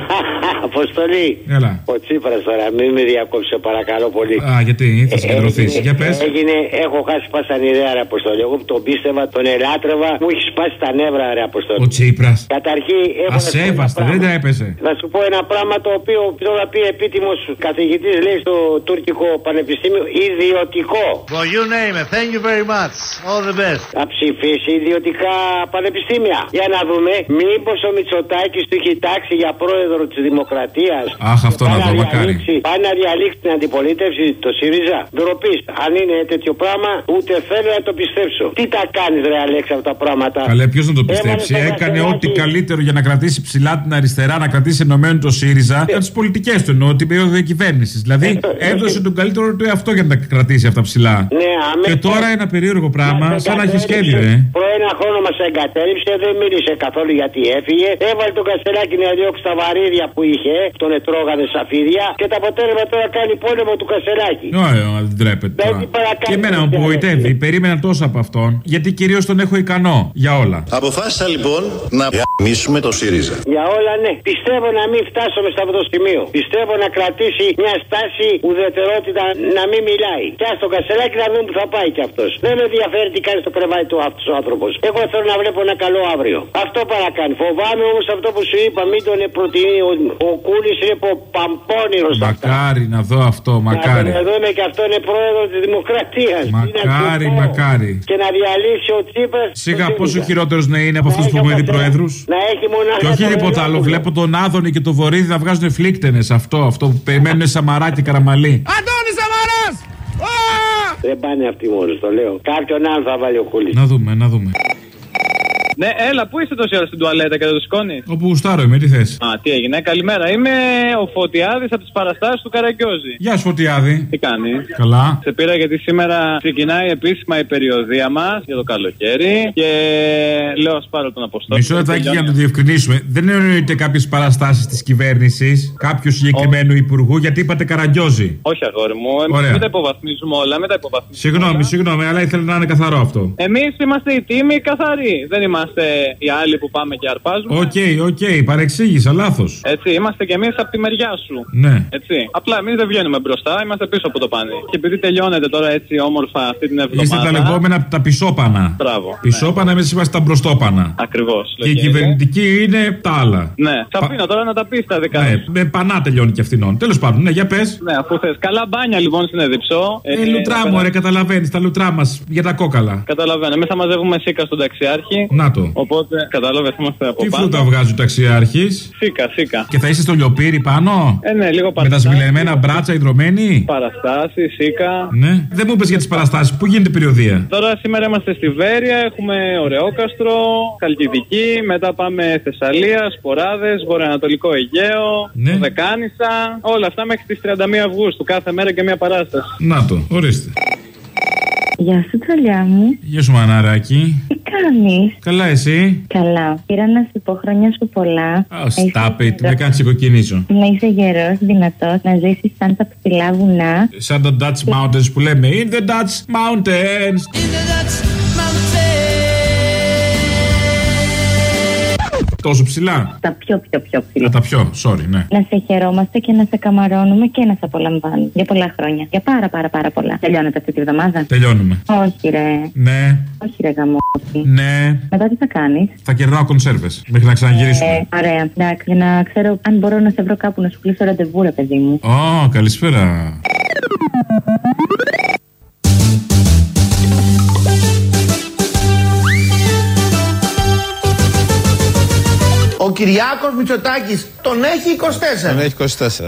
Αποστολή. Έλα. Ο Τσίπρας τώρα, μην με διακόψει, σε παρακαλώ πολύ. Α, γιατί θα συγκεντρωθεί. Έγινε- Για πες. Έγινε, έχω χάσει πάσα ιδέα, ρε Αποστολή. Εγώ που τον πίστευα, τον ελάτρευα, μου έχεις σπάσει τα νεύρα, ρε Αποστολή. Ο Τσίπρας. Καταρχήν, έχω να σου πω ένα Ασέβαστα, πράγμα. δεν τα έπεσε. Να σου πω ένα πράγμα το οποίο τώρα πει επίτιμος καθηγητής, λέει στο τουρκικό πανεπιστήμιο, ιδιωτικό. Well, you name it. Thank you very much. All the best. Θα ψηφίσει ιδιωτικά πανεπιστήμια. Για να δούμε, μήπως ο Μητσοτάκης του έχει τάξει για πρόεδρο της Δημοκρατίας. Αχ, αυτό να δω, μακάρι. Πάει να διαλύσει την αντιπολίτευση, το ΣΥΡΙΖΑ. Ντροπή. Αν είναι τέτοιο πράγμα, ούτε θέλω να το πιστέψω. Τι τα κάνει, ρε Αλέξα, αυτά τα πράγματα. Καλέ, ποιος να το Έβαλε πιστέψει. το Έκανε Βασιλάκη. ό,τι καλύτερο για να κρατήσει ψηλά την αριστερά, να κρατήσει ενωμένο το ΣΥΡΙΖΑ. Για τις πολιτικές του εννοώ, την περίοδο διακυβέρνησης. Δηλαδή, έδωσε τον καλύτερο του εαυτό για να τα κρατήσει αυτά ψηλά. Ναι, αμέ- Και τώρα ένα περίεργο πράγμα, σαν να έχει σχέδιο, ε. Προ ένα χρόνο μας εγκατέλειψε, δεν μίλησε καθόλου γιατί έφυγε. Έβαλε τον Κασελάκη να διώξει τα βαρύδια που είχε, τον ετρώγανε σαφίδια. Και το αποτέλεσμα τώρα κάνει πόλεμο του Κασελάκη. Ωραία, δεν τρέπεται τώρα. παρακαλώ, Και εμένα μου δεν απογοητεύει. Περίμενα τόσο από αυτόν. Γιατί κυρίως τον έχω ικανό για όλα. Αποφάσισα λοιπόν να γαμίσουμε το ΣΥΡΙΖΑ. Για όλα ναι. Πιστεύω να μην φτάσουμε σε αυτό το σημείο. Πιστεύω να κρατήσει μια στάση ουδετερότητα να μην μιλάει. Και ας τον Κασελάκη να δούμε που θα πάει κι αυτός. Δεν με ενδιαφέρει τι κάνει στο κρεβάτι του αυτός ο άνθρωπος. Εγώ θέλω να βλέπω ένα καλό αύριο. Αυτό παρακάνει. Φοβάμαι όμως αυτό που σου είπα, μην τον προτείνει. Ο, ο Κούλης είναι πο, παμπώνυρος. Μακάρι να δω αυτό, μακάρι. Να τον δούμε και αυτό είναι πρόεδρος της Δημοκρατίας. Μακάρι, μακάρι. Και να διαλύσει ο Τσίπρας. Σιγά πόσο χειρότερος να είναι από αυτούς που έχουμε δει προέδρου. Να έχει μονάχα. Και όχι τον τίποτα άλλο. Ευρώπουλο. Βλέπω τον Άδωνη και τον Βορύδη να βγάζουν φλίκτενες. Αυτό, αυτό που περιμένουν Σαμαρά και Καραμαλή. Αντώνη Σαμαράς! Δεν πάνε αυτοί μόνος, το λέω. Κάποιον άλλο θα βάλει ο Κούλης. Να δούμε, να δούμε. Ναι, έλα, πού είστε τόση ώρα στην τουαλέτα και δεν το σηκώνεις; Όπου γουστάρω είμαι, τι θες; Α, τι έγινε, καλημέρα. Είμαι ο Φωτιάδης από τις παραστάσεις του Καραγκιόζη. Γεια σου, Φωτιάδη. Τι κάνεις; Καλά. Σε πήρα γιατί σήμερα ξεκινάει επίσημα η περιοδία μας για το καλοκαίρι και λέω ας πάρω τον Αποστόλη. Μισό λεπτάκι για να το διευκρινίσουμε. Δεν εννοείται κάποιες παραστάσεις της κυβέρνησης, κάποιου συγκεκριμένου υπουργού, γιατί είπατε Καραγκιόζη. Όχι, αγόρι μου, εμείς Ωραία. μην τα υποβαθμίζουμε όλα, μην τα υποβαθμίζουμε. Συγγνώμη, συγγνώμη, αλλά ήθελα να είναι καθαρό αυτό. Εμείς είμαστε οι τίμιοι καθαροί. Δεν είμαστε είμαστε οι άλλοι που πάμε και αρπάζουμε. OK, OK, παρεξήγησα, λάθος. Έτσι, είμαστε κι εμείς από τη μεριά σου. Ναι. Έτσι. Απλά εμείς δεν βγαίνουμε μπροστά, είμαστε πίσω από το πανί. Και επειδή τελειώνεται τώρα έτσι όμορφα αυτή την εβδομάδα. Είστε τα λεγόμενα τα πισόπανα. Μπράβο. Πισόπανα, εμείς είμαστε τα μπροστόπανα. Ακριβώς. Και η κυβερνητική είναι τα άλλα. Ναι, θα αφήνω τώρα να τα πεις τα δικά Ναι, σου. με πανά τελειώνει και αυτινών. Τέλος πάντων, ναι, για πες. Ναι, αφού θες. Καλά μπάνια λοιπόν στην Αιδηψό. Ε, λουτρά μου, ρε, καταλαβαίνεις, τα λουτρά μας για τα κόκαλα. Καταλαβαίνω. Εμείς θα μαζεύουμε σίκα στον ταξιάρχη. Να το. Οπότε κατάλαβε, είμαστε από Τι πάνω. φρούτα βγάζει ο ταξιάρχης; Σίκα, σίκα. Και θα είσαι στο λιοπύρι πάνω; Ε, ναι, λίγο Με τα παραστάσει. σμιλεμένα μπράτσα υδρωμένη; Παραστάσει, σίκα. Ναι. Δεν μου είπες για τις παραστάσεις. Πού γίνεται περιοδία; Τώρα σήμερα είμαστε στη Βέρεια, έχουμε Ωρεόκαστρο, Καλκιδική, μετά πάμε Θεσσαλία, Σποράδες, Βορειοανατολικό Αιγαίο, Ναι. Δεκάνησα. Όλα αυτά μέχρι τις 31 Αυγούστου. Κάθε μέρα και μια παράσταση. Να το, ορίστε. Γεια σου, τσαλιά μου. Γεια σου, μαναράκι. Τι κάνει. Καλά, εσύ; Καλά. Πήρα να σου πω χρόνια σου πολλά. Oh, stop it, με κάνεις ξεκοκκινήσω. Να είσαι γερός, δυνατός, να ζήσεις σαν τα ψηλά βουνά. Σαν το Dutch Mountains που λέμε. In the Dutch Mountains. Τόσο ψηλά; Τα πιο πιο πιο ψηλά. Α, τα πιο, sorry, ναι. Να σε χαιρόμαστε και να σε καμαρώνουμε και να σε απολαμβάνουμε. Για πολλά χρόνια. Για πάρα πάρα πάρα πολλά. Τελειώνεται αυτή τη βδομάδα; Τελειώνουμε. Όχι, ρε. Ναι, Όχι, ρε γαμότη. ναι. Μετά τι θα κάνεις; Θα κερνάω κονσέρβες μέχρι να ξαναγυρίσουμε. Ε, ωραία. Εντάξει, για να ξέρω αν μπορώ να σε βρω κάπου να σου κλείσω ραντεβού, ρε παιδί μου. Ω, καλησπέρα. Ο Κυριάκος Μητσοτάκης τον έχει 24. Τον έχει 24.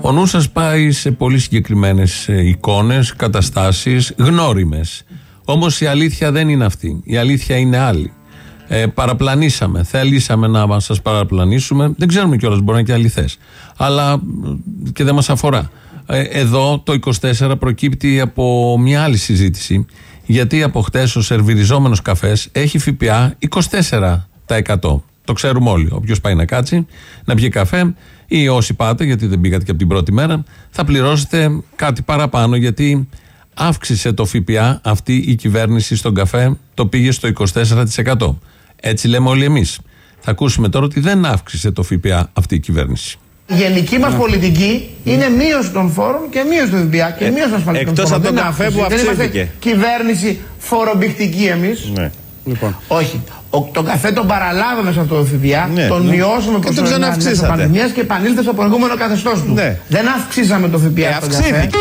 Ο νους σας πάει σε πολύ συγκεκριμένες εικόνες, καταστάσεις, γνώριμες. Όμως η αλήθεια δεν είναι αυτή. Η αλήθεια είναι άλλη. Ε, παραπλανήσαμε. Θέλησαμε να σας παραπλανήσουμε. Δεν ξέρουμε κιόλας, μπορεί να είναι και αληθές. Αλλά ε, και δεν μας αφορά. Ε, εδώ το 24 προκύπτει από μια άλλη συζήτηση. Γιατί από χτες ο σερβιριζόμενος καφές έχει ΦΠΑ 24%. Το ξέρουμε όλοι. Όποιος πάει να κάτσει, να πιει καφέ ή όσοι πάτε, γιατί δεν πήγατε και από την πρώτη μέρα, θα πληρώσετε κάτι παραπάνω γιατί αύξησε το ΦΠΑ αυτή η κυβέρνηση στον καφέ, το πήγε στο 24%. Έτσι λέμε όλοι εμείς. Θα ακούσουμε τώρα ότι δεν αύξησε το ΦΠΑ αυτή η κυβέρνηση. Η γενική μας πολιτική είναι μείωση των φόρων και μείωση του ΦΠΑ και μείωση των ασφαλιστικών εκτός φόρων. από τον Δεν καφέ αύξηση. που Δεν είμαστε αυξήθηκε. κυβέρνηση φορομπηχτική εμείς. Ναι. Λοιπόν. Όχι. Ο, τον καφέ τον παραλάβαμε σε αυτό το ΦΠΑ, Ναι, τον ναι. μειώσαμε Και τον προσωρινά ξανααυξήσατε. μέσω πανδημίας και επανήλθες στο προηγούμενο καθεστώς του. Ναι. Δεν αυξήσαμε το ΦΠΑ Ε, στον καφέ. αυξήθηκε.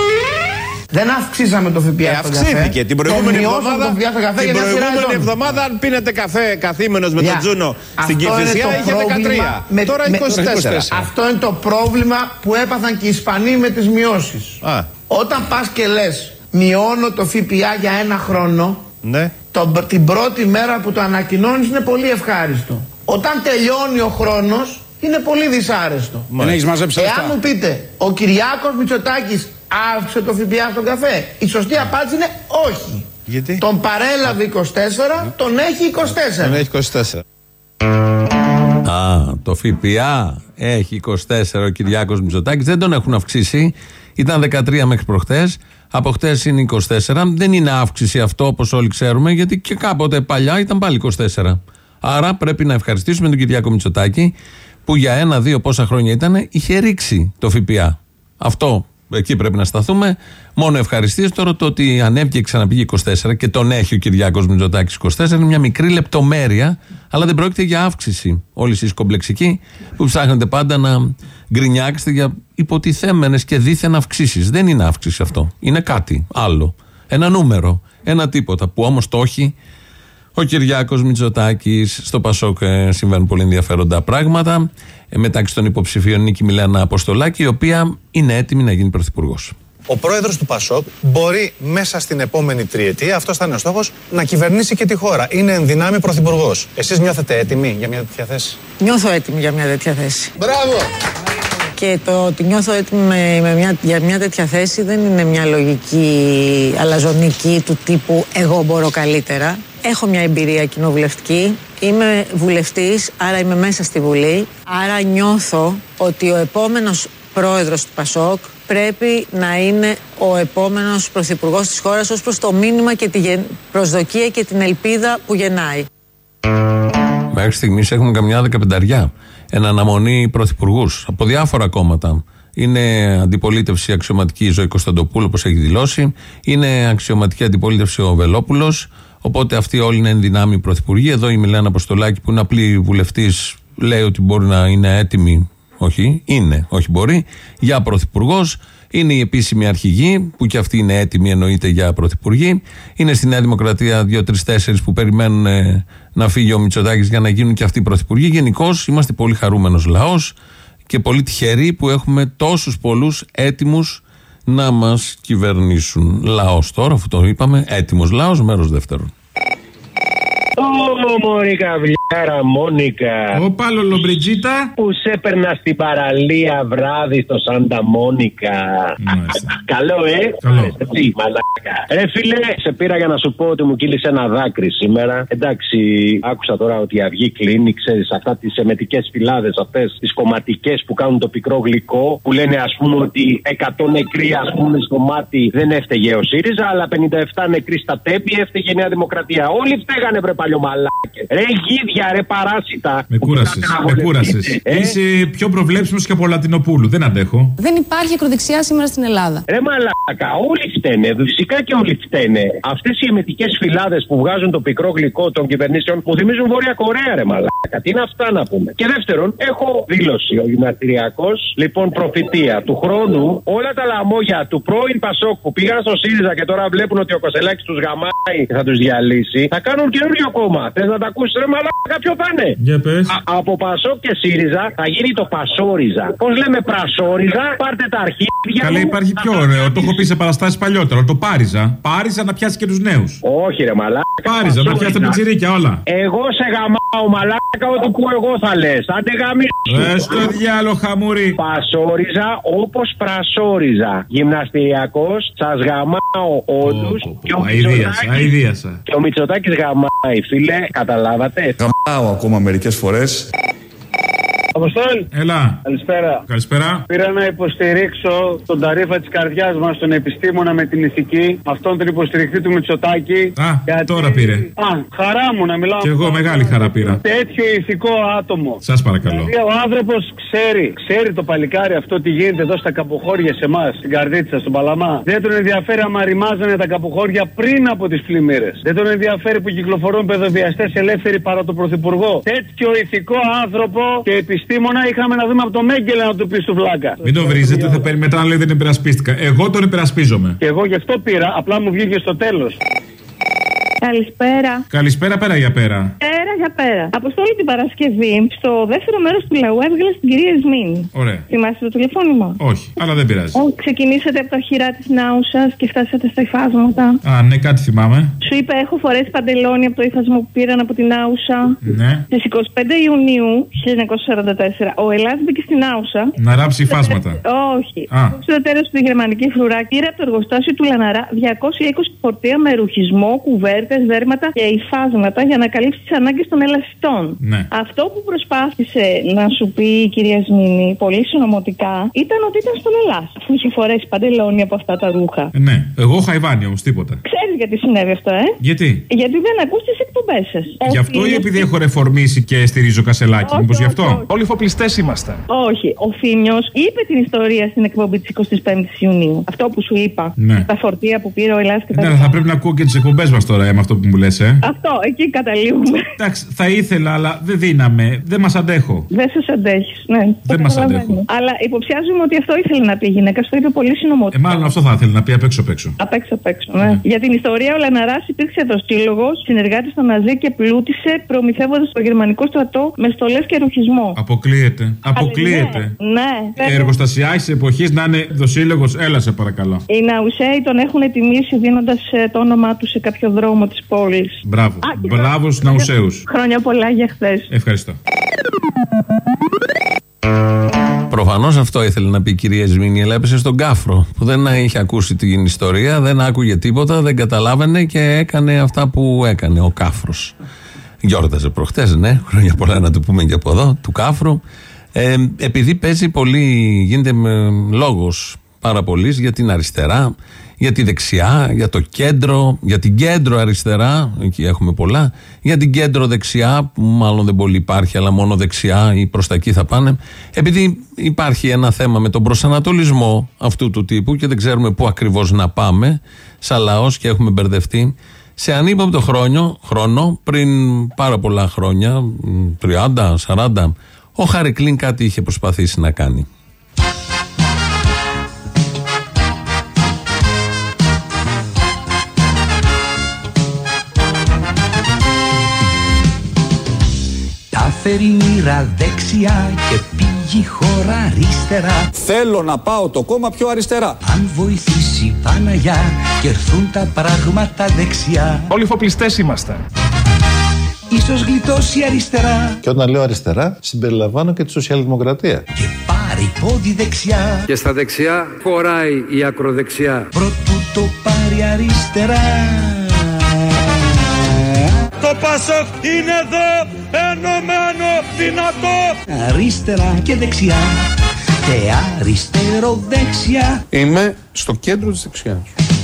Δεν αυξήσαμε το ΦΠΑ Ε, στον καφέ. αυξήθηκε την προηγούμενη Το μειώσαμε εβδομάδα. το ΦΠΑ στον καφέ Την για μια σειρά προηγούμενη ετών. εβδομάδα, αν πίνετε καφέ καθήμενος με Γεια. τον Τζούνο στην Αυτό είναι Κυφυσιά, το είχε πρόβλημα 13. με- Τώρα με- 24. Αυτό είναι το πρόβλημα που έπαθαν και οι Ισπανοί με τις μειώσεις. Α, Όταν πας και λες μειώνω το ΦΠΑ για ένα χρόνο, ναι. Το, την πρώτη μέρα που το ανακοινώνεις είναι πολύ ευχάριστο. Όταν τελειώνει ο χρόνος είναι πολύ δυσάρεστο. Δεν έχεις μαζέψει Εάν λεφτά. μου πείτε, ο Κυριάκος Μητσοτάκης αύξησε το ΦΠΑ στον καφέ, η σωστή απάντηση είναι όχι. Γιατί; Τον παρέλαβε 24, τον έχει 24. Τον έχει 24. Α, το ΦΠΑ έχει 24 ο Κυριάκος Μητσοτάκης. Δεν τον έχουν αυξήσει. Ήταν 13 μέχρι προχτές. Από χτες είναι 24. Δεν είναι αύξηση αυτό όπως όλοι ξέρουμε, γιατί και κάποτε παλιά ήταν πάλι 24. Άρα πρέπει να ευχαριστήσουμε τον Κυριάκο Μητσοτάκη που για ένα-δύο πόσα χρόνια ήταν είχε ρίξει το ΦΠΑ. Αυτό εκεί πρέπει να σταθούμε. Μόνο ευχαριστίες τώρα το ότι ανέβηκε και ξαναπήγε 24 και τον έχει ο Κυριάκος Μητσοτάκης 24 είναι μια μικρή λεπτομέρεια, αλλά δεν πρόκειται για αύξηση. Όλοι εσεί κομπλεξικοί που ψάχνετε πάντα να γκρινιάξετε για υποτιθέμενες και δίθεν αυξήσεις. Δεν είναι αύξηση αυτό. Είναι κάτι άλλο. Ένα νούμερο. Ένα τίποτα που όμως το έχει ο Κυριάκος Μητσοτάκης. Στο Πασόκ ε, συμβαίνουν πολύ ενδιαφέροντα πράγματα. Ε, μεταξύ των υποψηφίων Νίκη Μιλένα Αποστολάκη, η οποία είναι έτοιμη να γίνει πρωθυπουργός. Ο πρόεδρος του Πασόκ μπορεί μέσα στην επόμενη τριετία, αυτός θα είναι ο στόχος, να κυβερνήσει και τη χώρα. Είναι εν δυνάμει πρωθυπουργός. Εσείς νιώθετε έτοιμοι για μια τέτοια θέση; Νιώθω έτοιμη για μια τέτοια θέση. Μπράβο! Και το ότι νιώθω έτοιμη με, με μια, για μια τέτοια θέση δεν είναι μια λογική αλαζονική του τύπου εγώ μπορώ καλύτερα. Έχω μια εμπειρία κοινοβουλευτική. Είμαι βουλευτής, άρα είμαι μέσα στη Βουλή. Άρα νιώθω ότι ο επόμενος πρόεδρος του Πασόκ πρέπει να είναι ο επόμενος πρωθυπουργός της χώρας ως προς το μήνυμα και τη γεν- προσδοκία και την ελπίδα που γεννάει. Μέχρι στιγμής έχουμε καμιά δεκαπενταριά. Εν αναμονή πρωθυπουργούς από διάφορα κόμματα. Είναι αντιπολίτευση αξιωματική η Ζωή Κωνσταντοπούλου, όπως έχει δηλώσει. Είναι αξιωματική αντιπολίτευση ο Βελόπουλος. Οπότε αυτοί όλοι είναι εν δυνάμει πρωθυπουργοί. Εδώ η Μιλένα Αποστολάκη, που είναι απλή βουλευτής, λέει ότι μπορεί να είναι έτοιμη. Όχι, είναι, όχι μπορεί, για πρωθυπουργός. Είναι η επίσημη αρχηγή, που και αυτή είναι έτοιμη εννοείται για πρωθυπουργή. Είναι στη Νέα Δημοκρατία δύο-τρει-τέσσερι που περιμένουν ε, να φύγει ο Μητσοτάκης για να γίνουν και αυτοί πρωθυπουργοί. Γενικώς είμαστε πολύ χαρούμενος λαός και πολύ τυχεροί που έχουμε τόσους πολλούς έτοιμους να μας κυβερνήσουν. Λαός τώρα, αφού το είπαμε, έτοιμος λαός, μέρος δεύτερον. Ω, Μόνικα, βλιάρα, Μόνικα. Ο Πάλο Λομπριτζίτα. Που σε έπαιρνα στην παραλία βράδυ στο Σάντα Μόνικα. Καλό, ε. Καλό. Τι, μαλάκα. Ρε φίλε, σε πήρα για να σου πω ότι μου κύλησε ένα δάκρυ σήμερα. Εντάξει, άκουσα τώρα ότι η αυγή κλείνει, ξέρεις, αυτά τις εμετικές φυλάδες, αυτές τις κομματικές που κάνουν το πικρό γλυκό, που λένε ας πούμε ότι 100 νεκροί ας πούμε στο μάτι δεν έφταιγε ο ΣΥΡΙΖΑ, αλλά 57 νεκροί στα τέπη έφταιγε η Νέα Δημοκρατία. Όλοι φταίγανε βρε παλιωμαλάκε. Ρε γίδια, ρε παράσιτα. Με κούρασες. Με κούρασες. Ε; Είσαι πιο προβλέψιμος και από Λατινοπούλου. Δεν αντέχω. Δεν υπάρχει ακροδεξιά σήμερα στην Ελλάδα. Ρε μαλάκα, όλοι φταίνε. Φυσικά και όλοι φταίνε. Αυτές οι εμετικές φυλάδες που βγάζουν το πικρό γλυκό των κυβερνήσεων που θυμίζουν Βόρεια Κορέα, ρε μαλάκα. Τι είναι αυτά να πούμε; Και δεύτερον, έχω δήλωση ο γυμναστηριακός. Λοιπόν, προφητεία του χρόνου, όλα τα λαμόγια του πρώην Πασόκ που πήγαν στο ΣΥΡΙΖΑ και τώρα βλέπουν ότι ο Κοσελάκης τους γαμάει και θα τους διαλύσει, θα κάνουν καινούριο κόμμα. Θες να τα ακούσεις, ρε μαλάκα, ποιο θα είναι; Για πες. Α- από Πασόκ και ΣΥΡΙΖΑ θα γίνει το Πασόριζα. Πώς λέμε Πρασόριζα, πάρτε τα αρχίδια. Καλά, μου. υπάρχει πιο ωραίο. Το έχω πει σε παραστάσεις παλιότερα. Το Πάριζα. Πάριζα να πιάσει και τους νέους. Όχι, ρε μαλάκα. Πάριζα να πιάσει τα πιτσιρίκια όλα. Εγώ σε γαμάω, μαλάκα, ό,τι που εγώ θα λες. Άντε γαμίσου. Ε, στο διάλογο χαμούρι. Πασόριζα όπως πρασόριζα. Γυμναστηριακός, σας γαμάω όλους. Και ο Αηδίασα, Μητσοτάκης- αηδίασα. και ο Μητσοτάκης γαμάει, φίλε, καταλάβατε. Γαμάω ακόμα μερικές φορές. Αποστόλ. Έλα. Καλησπέρα. Καλησπέρα. Πήρα να υποστηρίξω τον ταρήφα της καρδιάς μας, τον επιστήμονα με την ηθική, αυτόν τον υποστηρικτή του Μητσοτάκη. Α, τώρα πήρε. Α, χαρά μου να μιλάω. Κι εγώ μεγάλη χαρά πήρα. Τέτοιο ηθικό άτομο. Σας παρακαλώ. Δηλαδή ο άνθρωπος ξέρει, ξέρει το παλικάρι αυτό τι γίνεται εδώ στα καποχώρια σε εμάς, στην Καρδίτσα, στον Παλαμά. Δεν τον ενδιαφέρει άμα ρημάζανε τα καποχώρια πριν από τις πλημμύρες. Δεν τον ενδιαφέρει που κυκλοφορούν παιδοβιαστές ελεύθεροι παρά τον Πρωθυπουργό. Τέτοιο ηθικό άνθρωπο και επιστήμονα είχαμε να δούμε από το Μέγκελε να του πεις του βλάκα. Μην το βρίζετε, θα παίρνει μετά να λέει δεν υπερασπίστηκα. Εγώ τον υπερασπίζομαι. Και εγώ γι' αυτό πήρα, απλά μου βγήκε στο τέλος. Καλησπέρα. Καλησπέρα πέρα για πέρα. Πέρα για πέρα. Αποστόλη την Παρασκευή, στο δεύτερο μέρος του λαού έβγαλες την κυρία Ισμήνη. Ωραία. Θυμάστε το τηλεφώνημα; Όχι, αλλά δεν πειράζει. Ό, ξεκινήσατε από τα χειρά της Νάουσα και φτάσατε στα υφάσματα. Α, ναι, κάτι θυμάμαι. Σου είπα, έχω φορέσει παντελόνι από το ύφασμα που πήραν από την Άουσα. Ναι. Στις 25 Ιουνίου 1944, ο Ελλάς μπήκε στην Άουσα. Να ράψει φάσματα. Όχι. Α. Στο τέλο του τη γερμανική φρουρά πήρε από το εργοστάσιο του Λαναρά 220 φορτία με ρουχισμό, κουβέρτε, δέρματα και υφάσματα για να καλύψεις τις ανάγκες των ελασιτών. Ναι. Αυτό που προσπάθησε να σου πει η κυρία Σμίνη πολύ συνωμοτικά ήταν ότι ήταν στον Ελλάς αφού είχε φορέσει παντελόνι από αυτά τα ρούχα. Ε, ναι, εγώ χαϊβάνι όμως, τίποτα. Ξέρεις γιατί συνέβη αυτό, ε; Γιατί; Γιατί δεν ακούς τις εκπομπές σας. Γι' αυτό ή επειδή έχω ρεφορμήσει και στηρίζω κασελάκι, Όχι, μήπως γι' όχι, αυτό; όχι. Όλοι φοπλιστές είμαστε. Όχι, ο Θήμιο είπε την ιστορία στην εκπομπή της 25η Ιουνίου. Αυτό που σου είπα. Ναι. Τα φορτία που πήρε ο Ελλάς και τα Ναι, αλλά θα πρέπει να ακούω και τις εκπομπές μας τώρα ε, με αυτό που μου λες, ε; Αυτό, εκεί καταλήγουμε. Εντάξει, θα ήθελα, αλλά δεν δίναμε. Δεν μας αντέχω. Δεν σας αντέχεις. Ναι, Δεν το μας καταλαβαίνω. αντέχω. Αλλά υποψιάζομαι ότι αυτό ήθελε να πει η γυναίκα. Στο είπε πολύ Ε, συνωμοτικά. μάλλον αυτό θα ήθελα να πει απ' έξω απ' έξω. Απ' έξω απ' έξω, ναι. Για την ιστορία, ο Λαναράς υπήρξε δοσύλλογο, συνεργάτης των Ναζί και πλούτησε προμηθεύοντας το γερμανικό στρατό με στολές και ρουχισμό. Αποκλείεται. Αποκλείεται. Ναι, ναι. Εργοστασιάρχη της εποχής να είναι δοσύλλογο, έλα σε παρακαλώ. Οι Ναουσέοι τον έχουν τιμήσει δίνοντας το όνομά του σε κάποιο δρόμο της πόλης. Μπράβο. Μπράβος στους Ναουσαίους. Χρόνια πολλά για χθες. Ευχαριστώ. Προφανώς αυτό ήθελε να πει η κυρία Σμίνη, αλλά έπεσε στον κάφρο. Που δεν είχε ακούσει την ιστορία, δεν άκουγε τίποτα, δεν καταλάβαινε και έκανε αυτά που έκανε ο κάφρος. Γιόρταζε προχτές, ναι, χρόνια πολλά να του πούμε και από εδώ, του κάφρου. Ε, επειδή παίζει πολύ, γίνεται λόγος πάρα πολλοί για την αριστερά, για τη δεξιά, για το κέντρο, για την κέντρο αριστερά, εκεί έχουμε πολλά, για την κέντρο δεξιά, που μάλλον δεν πολύ υπάρχει, αλλά μόνο δεξιά ή προς τα εκεί θα πάνε. Επειδή υπάρχει ένα θέμα με τον προσανατολισμό αυτού του τύπου και δεν ξέρουμε πού ακριβώς να πάμε, σαν λαός και έχουμε μπερδευτεί. Σε ανύποπτο χρόνο, χρόνο, πριν πάρα πολλά χρόνια, 30, 40, ο Χαρικλίν κάτι είχε προσπαθήσει να κάνει. Τα φέρει μοίρα δεξιά και πήγει χώρα αριστερά Θέλω να πάω το κόμμα πιο αριστερά. Αν βοηθήσει η Παναγιά και έρθουν τα πράγματα δεξιά Όλοι φοπλιστές είμαστε. Ίσως γλιτώσει η αριστερά Και όταν λέω αριστερά, συμπεριλαμβάνω και τη σοσιαλδημοκρατία. Πάρει πόδι δεξιά Και στα δεξιά χωράει η ακροδεξιά. Προτού το πάρει αριστερά Το Πασόκ είναι εδώ, ενωμένο, δυνατό. Αριστερά και δεξιά Και αριστερό δεξιά Είμαι στο κέντρο της δεξιάς.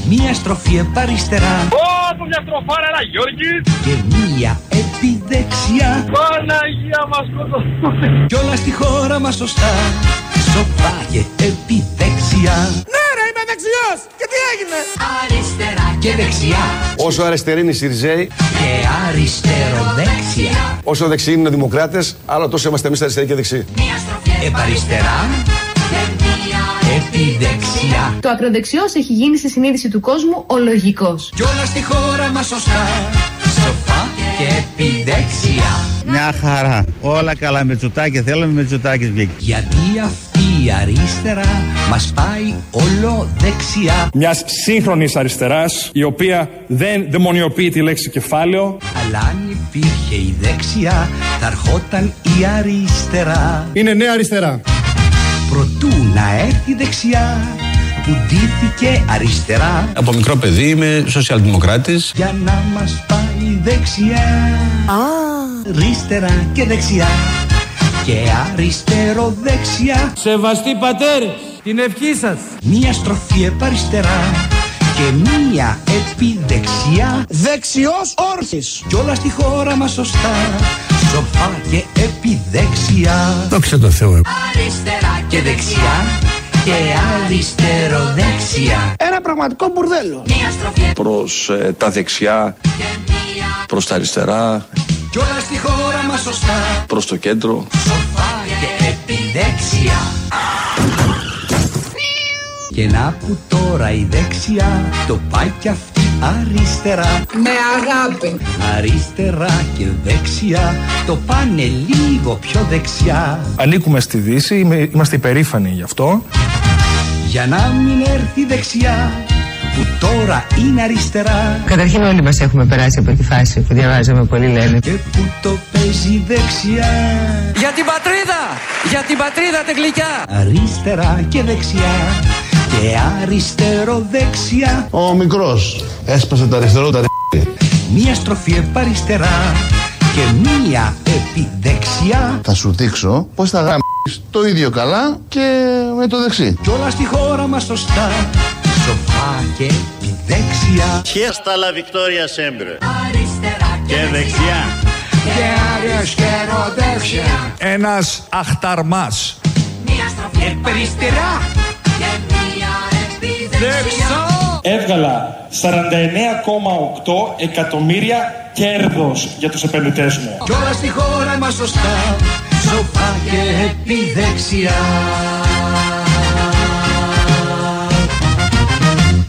Μία στροφή επαριστερά Ω, μια στροφάρα, ένα Γιώργης. Και μία επιδεξιά Παναγία μας σκοτώ. Κι όλα στη χώρα μας σωστά Σοφά και επιδεξιά Ναι ρε, είμαι δεξιός. Και τι έγινε; Αριστερά και δεξιά Όσο αριστερή είναι οι Σιριζέοι, Και αριστερό δεξιά όσο δεξιοί είναι οι Δημοκράτες, άλλο τόσο είμαστε εμείς αριστεροί και δεξιοί. Επαριστερά και μία επιδεξιά Το ακροδεξιός έχει γίνει στη συνείδηση του κόσμου ο λογικός. Κι όλα στη χώρα μας σωστά Σοφά και επιδεξιά Μια χαρά. Όλα καλά με τσουτάκι θέλαμε με τσουτάκι βγήκε. Γιατί αυτή η αριστερά μας πάει όλο δεξιά Μιας σύγχρονης αριστεράς, η οποία δεν δαιμονιοποιεί τη λέξη κεφάλαιο. Αλλά αν υπήρχε η δεξιά θα ερχόταν η αριστερά Είναι νέα αριστερά. Προτού να έρθει η δεξιά που ντύθηκε αριστερά. Από μικρό παιδί είμαι σοσιαλδημοκράτης. για να μας πάει δεξιά. Αριστερά και δεξιά. Και αριστερό δεξιά. Σεβαστοί πατέρες, την ευχή σας. Μία στροφή επαριστερά και μία επιδεξιά. Δεξιός όρθις. Κι όλα στη χώρα μας σωστά. Σοφά και επιδεξιά. Δόξα τω Θεώ. Αριστερά και δεξιά και αριστερό δεξιά Ένα πραγματικό μπουρδέλο. Μία στροφή Προς ε, τα δεξιά, προς τα αριστερά, Κι όλα στη χώρα μας σωστά. Προς το κέντρο. Σοφά και επιδεξιά. Και να που τώρα η δεξιά το πάει κι αυτή αριστερά. Με αγάπη. Αριστερά και δεξιά το πάνε λίγο πιο δεξιά. Ανήκουμε στη Δύση, είμαι- είμαστε υπερήφανοι γι' αυτό. Για να μην έρθει δεξιά που τώρα είναι αριστερά Καταρχήν όλοι μας έχουμε περάσει από τη φάση που διαβάζαμε πολύ λένε. και που το παίζει δεξιά Για την πατρίδα! Για την πατρίδα τη γλυκιά! Αριστερά και δεξιά και αριστερό δεξιά Ο μικρός έσπασε το αριστερό τα Μία στροφή επαριστερά και μία επιδεξιά Θα σου δείξω πώς θα γράψει το ίδιο καλά και με το δεξί. Κι όλα στη χώρα μας σωστά Σοφά και επιδεξιά Και στα la Victoria sempre. Αριστερά Και δεξιά. και αριστερό δεξιά Ένας αχταρμάς. Μία στροφή επαριστερά και μία επιδεξιά Έβγαλα 49,8 εκατομμύρια κέρδος για τους επενδυτές μου. Κι όλα στη χώρα μας σωστά Σοφά και επιδεξιά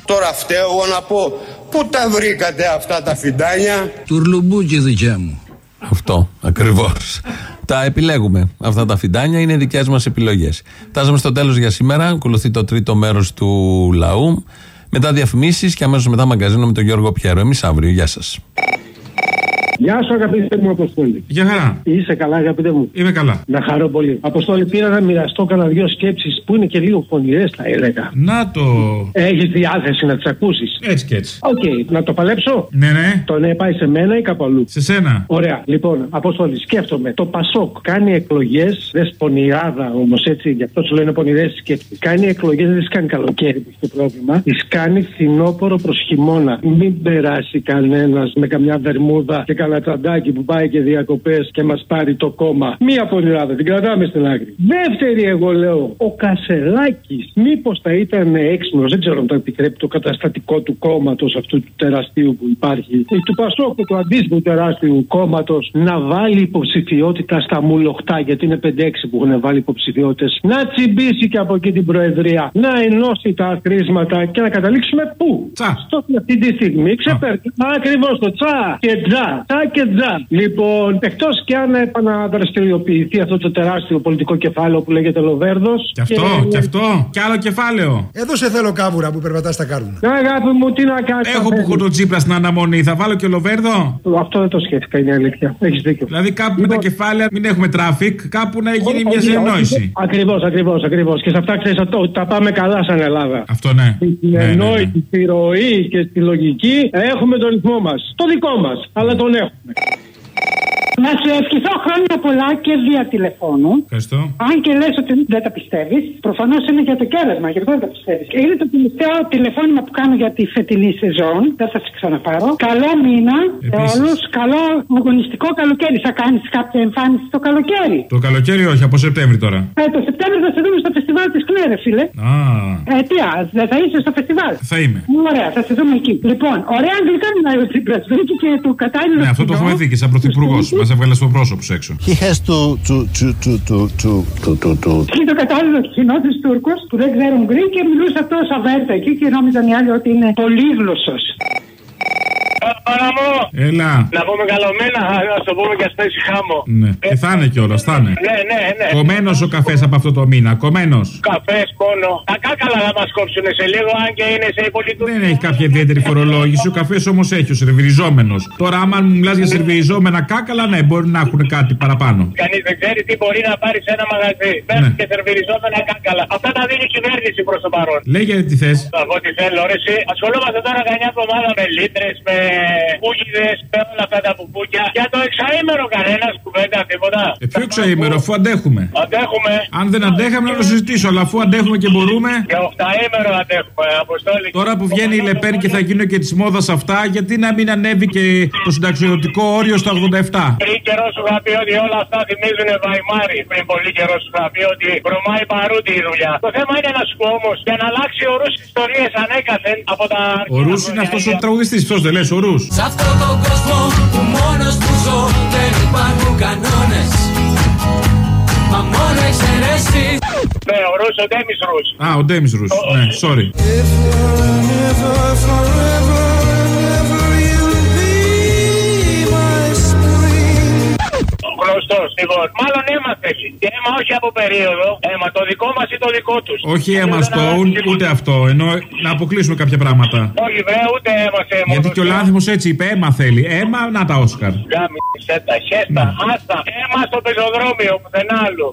Τώρα φταίω εγώ να πω πού τα βρήκατε αυτά τα φιντάνια; Τουρλουμπούκι δικιά μου Αυτό ακριβώς. τα επιλέγουμε. Αυτά τα φιντάνια είναι δικές μας επιλογές. Φτάσαμε στο τέλος για σήμερα. Ακολουθεί το τρίτο μέρος του λαού. Μετά διαφημίσεις και αμέσως μετά μαγκαζίνο με τον Γιώργο Πιέρο. Εμείς αύριο. Γεια σας. Γεια σου, αγαπητέ μου Αποστόλη. Για χαρά. Είσαι καλά, αγαπητέ μου. Είμαι καλά. Να χαρώ πολύ. Αποστόλη, πήρα να μοιραστώ κανένα δύο σκέψεις που είναι και λίγο πονηρές, θα έλεγα. Να το. Έχεις διάθεση να τις ακούσεις. Έτσι και έτσι. Οκ, να το παλέψω; Ναι, ναι. Το ναι πάει σε μένα ή κάπου αλλού; Σε σένα. Ωραία, λοιπόν, Αποστόλη, σκέφτομαι. Το ΠΑΣΟΚ κάνει εκλογές, δεν πονηράδα όμως έτσι, γι' αυτό σου λένε πονηρές σκέψεις. Κάνει εκλογές, δεν τις κάνει καλοκαίρι που έχει το πρόβλημα. Τις κάνει φθινόπωρο προς χειμώνα. Μην περάσει κανένας με καμιά βερμούδα και κανένα τσαντάκι που πάει και διακοπές και μας πάρει το κόμμα. Μία πονηράδα, την κρατάμε στην άκρη. Δεύτερη, εγώ λέω, ο Κασελάκης, μήπως θα ήταν έξυπνος, δεν ξέρω αν το επιτρέπει το καταστατικό του κόμματος αυτού του τεραστίου που υπάρχει, ή του Πασόκου, του αντίστοιχου τεράστιου κόμματος, να βάλει υποψηφιότητα στα μουλοχτά, γιατί είναι 5-6 που έχουν βάλει υποψηφιότητες, να τσιμπήσει και από εκεί την Προεδρία, να ενώσει τα χρήματα και να καταλήξουμε πού; Τσα. Στο αυτή τη στιγμή ξεπέρνει. Ακριβώς το τσα και τζα. Τσα και τζα. Λοιπόν, εκτός και αν επαναδραστηριοποιηθεί αυτό το τεράστιο πολιτικό κεφάλαιο που λέγεται Λοβέρδος. Κι αυτό, κι αυτό. Κι άλλο κεφάλαιο. Εδώ σε θέλω κάβουρα που περπατάς στα κάρβουνα. Αγάπη μου, τι να κάνω. Έχω που έχω το Τσίπρα στην αναμονή. Θα βάλω και Λοβέρδο; Αυτό δεν το σκέφτηκα, είναι η αλήθεια. Έχεις δίκιο. Δηλαδή κάπου με τα κεφάλαια μην έχουμε traffic, κάπου να γίνει μια συνεννόηση. Ακριβώς, ακριβώς, ακριβώς. Και σε αυτά ξέρεις ότι τα πάμε καλά σαν Ελλάδα. Αυτό ναι. Στη συνεννόηση, στη ροή και στη λογική έχουμε τον ρυθμό μας. Το δικό μας, αλλά τον έχουμε. Next. Να σου ευχηθώ χρόνια πολλά και δια τηλεφώνου. Ευχαριστώ. Αν και λες ότι δεν τα πιστεύεις, προφανώς είναι για το κέρασμα, γιατί δεν τα πιστεύεις. Είναι το τελευταίο τηλεφώνημα που κάνω για τη φετινή σεζόν. Δεν θα σε ξαναπάρω. Καλό μήνα σε όλους. Καλό αγωνιστικό καλοκαίρι. Θα κάνεις κάποια εμφάνιση το καλοκαίρι. Το καλοκαίρι όχι, από Σεπτέμβρη τώρα. Ε, το Σεπτέμβριο θα σε δούμε στο φεστιβάλ της Κλέρε, φίλε. Α, Ε, τι, ας, δεν θα είσαι στο φεστιβάλ; θα είμαι. Ωραία, θα σε δούμε εκεί. Λοιπόν, ωραία αγγλικά μιλάει ο Τσίπρας. Βρήκε και το κατάλληλο. Ναι, αυτό το κοινό. έχουμε δει και σαν πρωθυπουργός. Μας έβγαλε στο πρόσωπο έξω. He has to. to, to, to, to, to, to, to, to. Είναι το κατάλληλο κοινότης Τούρκος που δεν ξέρουν Γκρι και μιλούσε αυτός αβέρτα εκεί και νόμιζαν οι άλλοι ότι είναι πολύγλωσσος. Παραμώ. Έλα. Να πούμε καλωμένα, να το πούμε και ασπέσει χάμο. Ναι. Και θα είναι κιόλας, θα είναι. Ναι, ναι, ναι. Κομμένος ο καφές από αυτό το μήνα. Κομμένος. Καφές, πόνο. Τα κάκαλα θα μας κόψουν σε λίγο, αν και είναι σε υπολειτουργία. Δεν έχει κάποια ιδιαίτερη φορολόγηση. Ο καφές όμως έχει ο σερβιριζόμενος. Τώρα, άμα μου μιλάς για σερβιριζόμενα κάκαλα, ναι, μπορεί να έχουν κάτι παραπάνω. Κανείς δεν ξέρει τι μπορεί να πάρει σε ένα μαγαζί. Ναι. Παίρνει και σερβιριζόμενα κάκαλα. Αυτά τα δίνει η κυβέρνηση προς το παρόν. Λέγε τι θες. Εγώ τι θέλω, ρε, εσύ. Ασχολούμαστε τώρα κανιά εβδομάδα με λίτρες, με κούκκιδε, με όλα αυτά τα πουπούκια. Για το εξαήμερο κανένας κουβέντα, τίποτα. Ε, ποιο εξαήμερο, αφού αντέχουμε. Αντέχουμε. Αν δεν αντέχαμε να το συζητήσω, αλλά αφού αντέχουμε και μπορούμε. Για οχταήμερο αντέχουμε, αποστόλη. Τώρα που βγαίνει η Λεπέν και θα γίνουν και της μόδας αυτά, γιατί να μην ανέβει και το συνταξιοδοτικό όριο στα 87. Πριν καιρό σου είχα πει ότι όλα αυτά θυμίζουν Βαϊμάρι. Πριν πολύ καιρό σου είχα πει ότι βρωμάει παρούτη η δουλειά. Το θέμα είναι να σου πω όμως, για να αλλάξει ο Ρus ιστορίες ανέκαθεν από τα. Ο Ρου είναι αυτός ο τραγουδιστής, ποιος δεν λες, ο Ρου. Σ' αυτόν τον κόσμο που μόνος που ζω δεν υπάρχουν κανόνες Μα μόνο εξαιρέσεις Ναι, ο Ρus, ο Ντέμις Ρus. Α, ο Ντέμις Ρου. Ναι, sorry. Γνωστό, λοιπόν. Μάλλον αίμα θέλει. Και αίμα όχι από περίοδο. Αίμα το δικό μας ή το δικό τους. Όχι αίμα στο ούτε αυτό. Ενώ να αποκλείσουμε κάποια πράγματα. Όχι, βρε, ούτε αίμα σε αίμα. Γιατί και ο Λάνθιμος έτσι είπε, αίμα θέλει. Αίμα, να τα Όσκαρ. Γάμισε τα χέστα, άστα. Αίμα στο πεζοδρόμιο, πουθενά άλλο.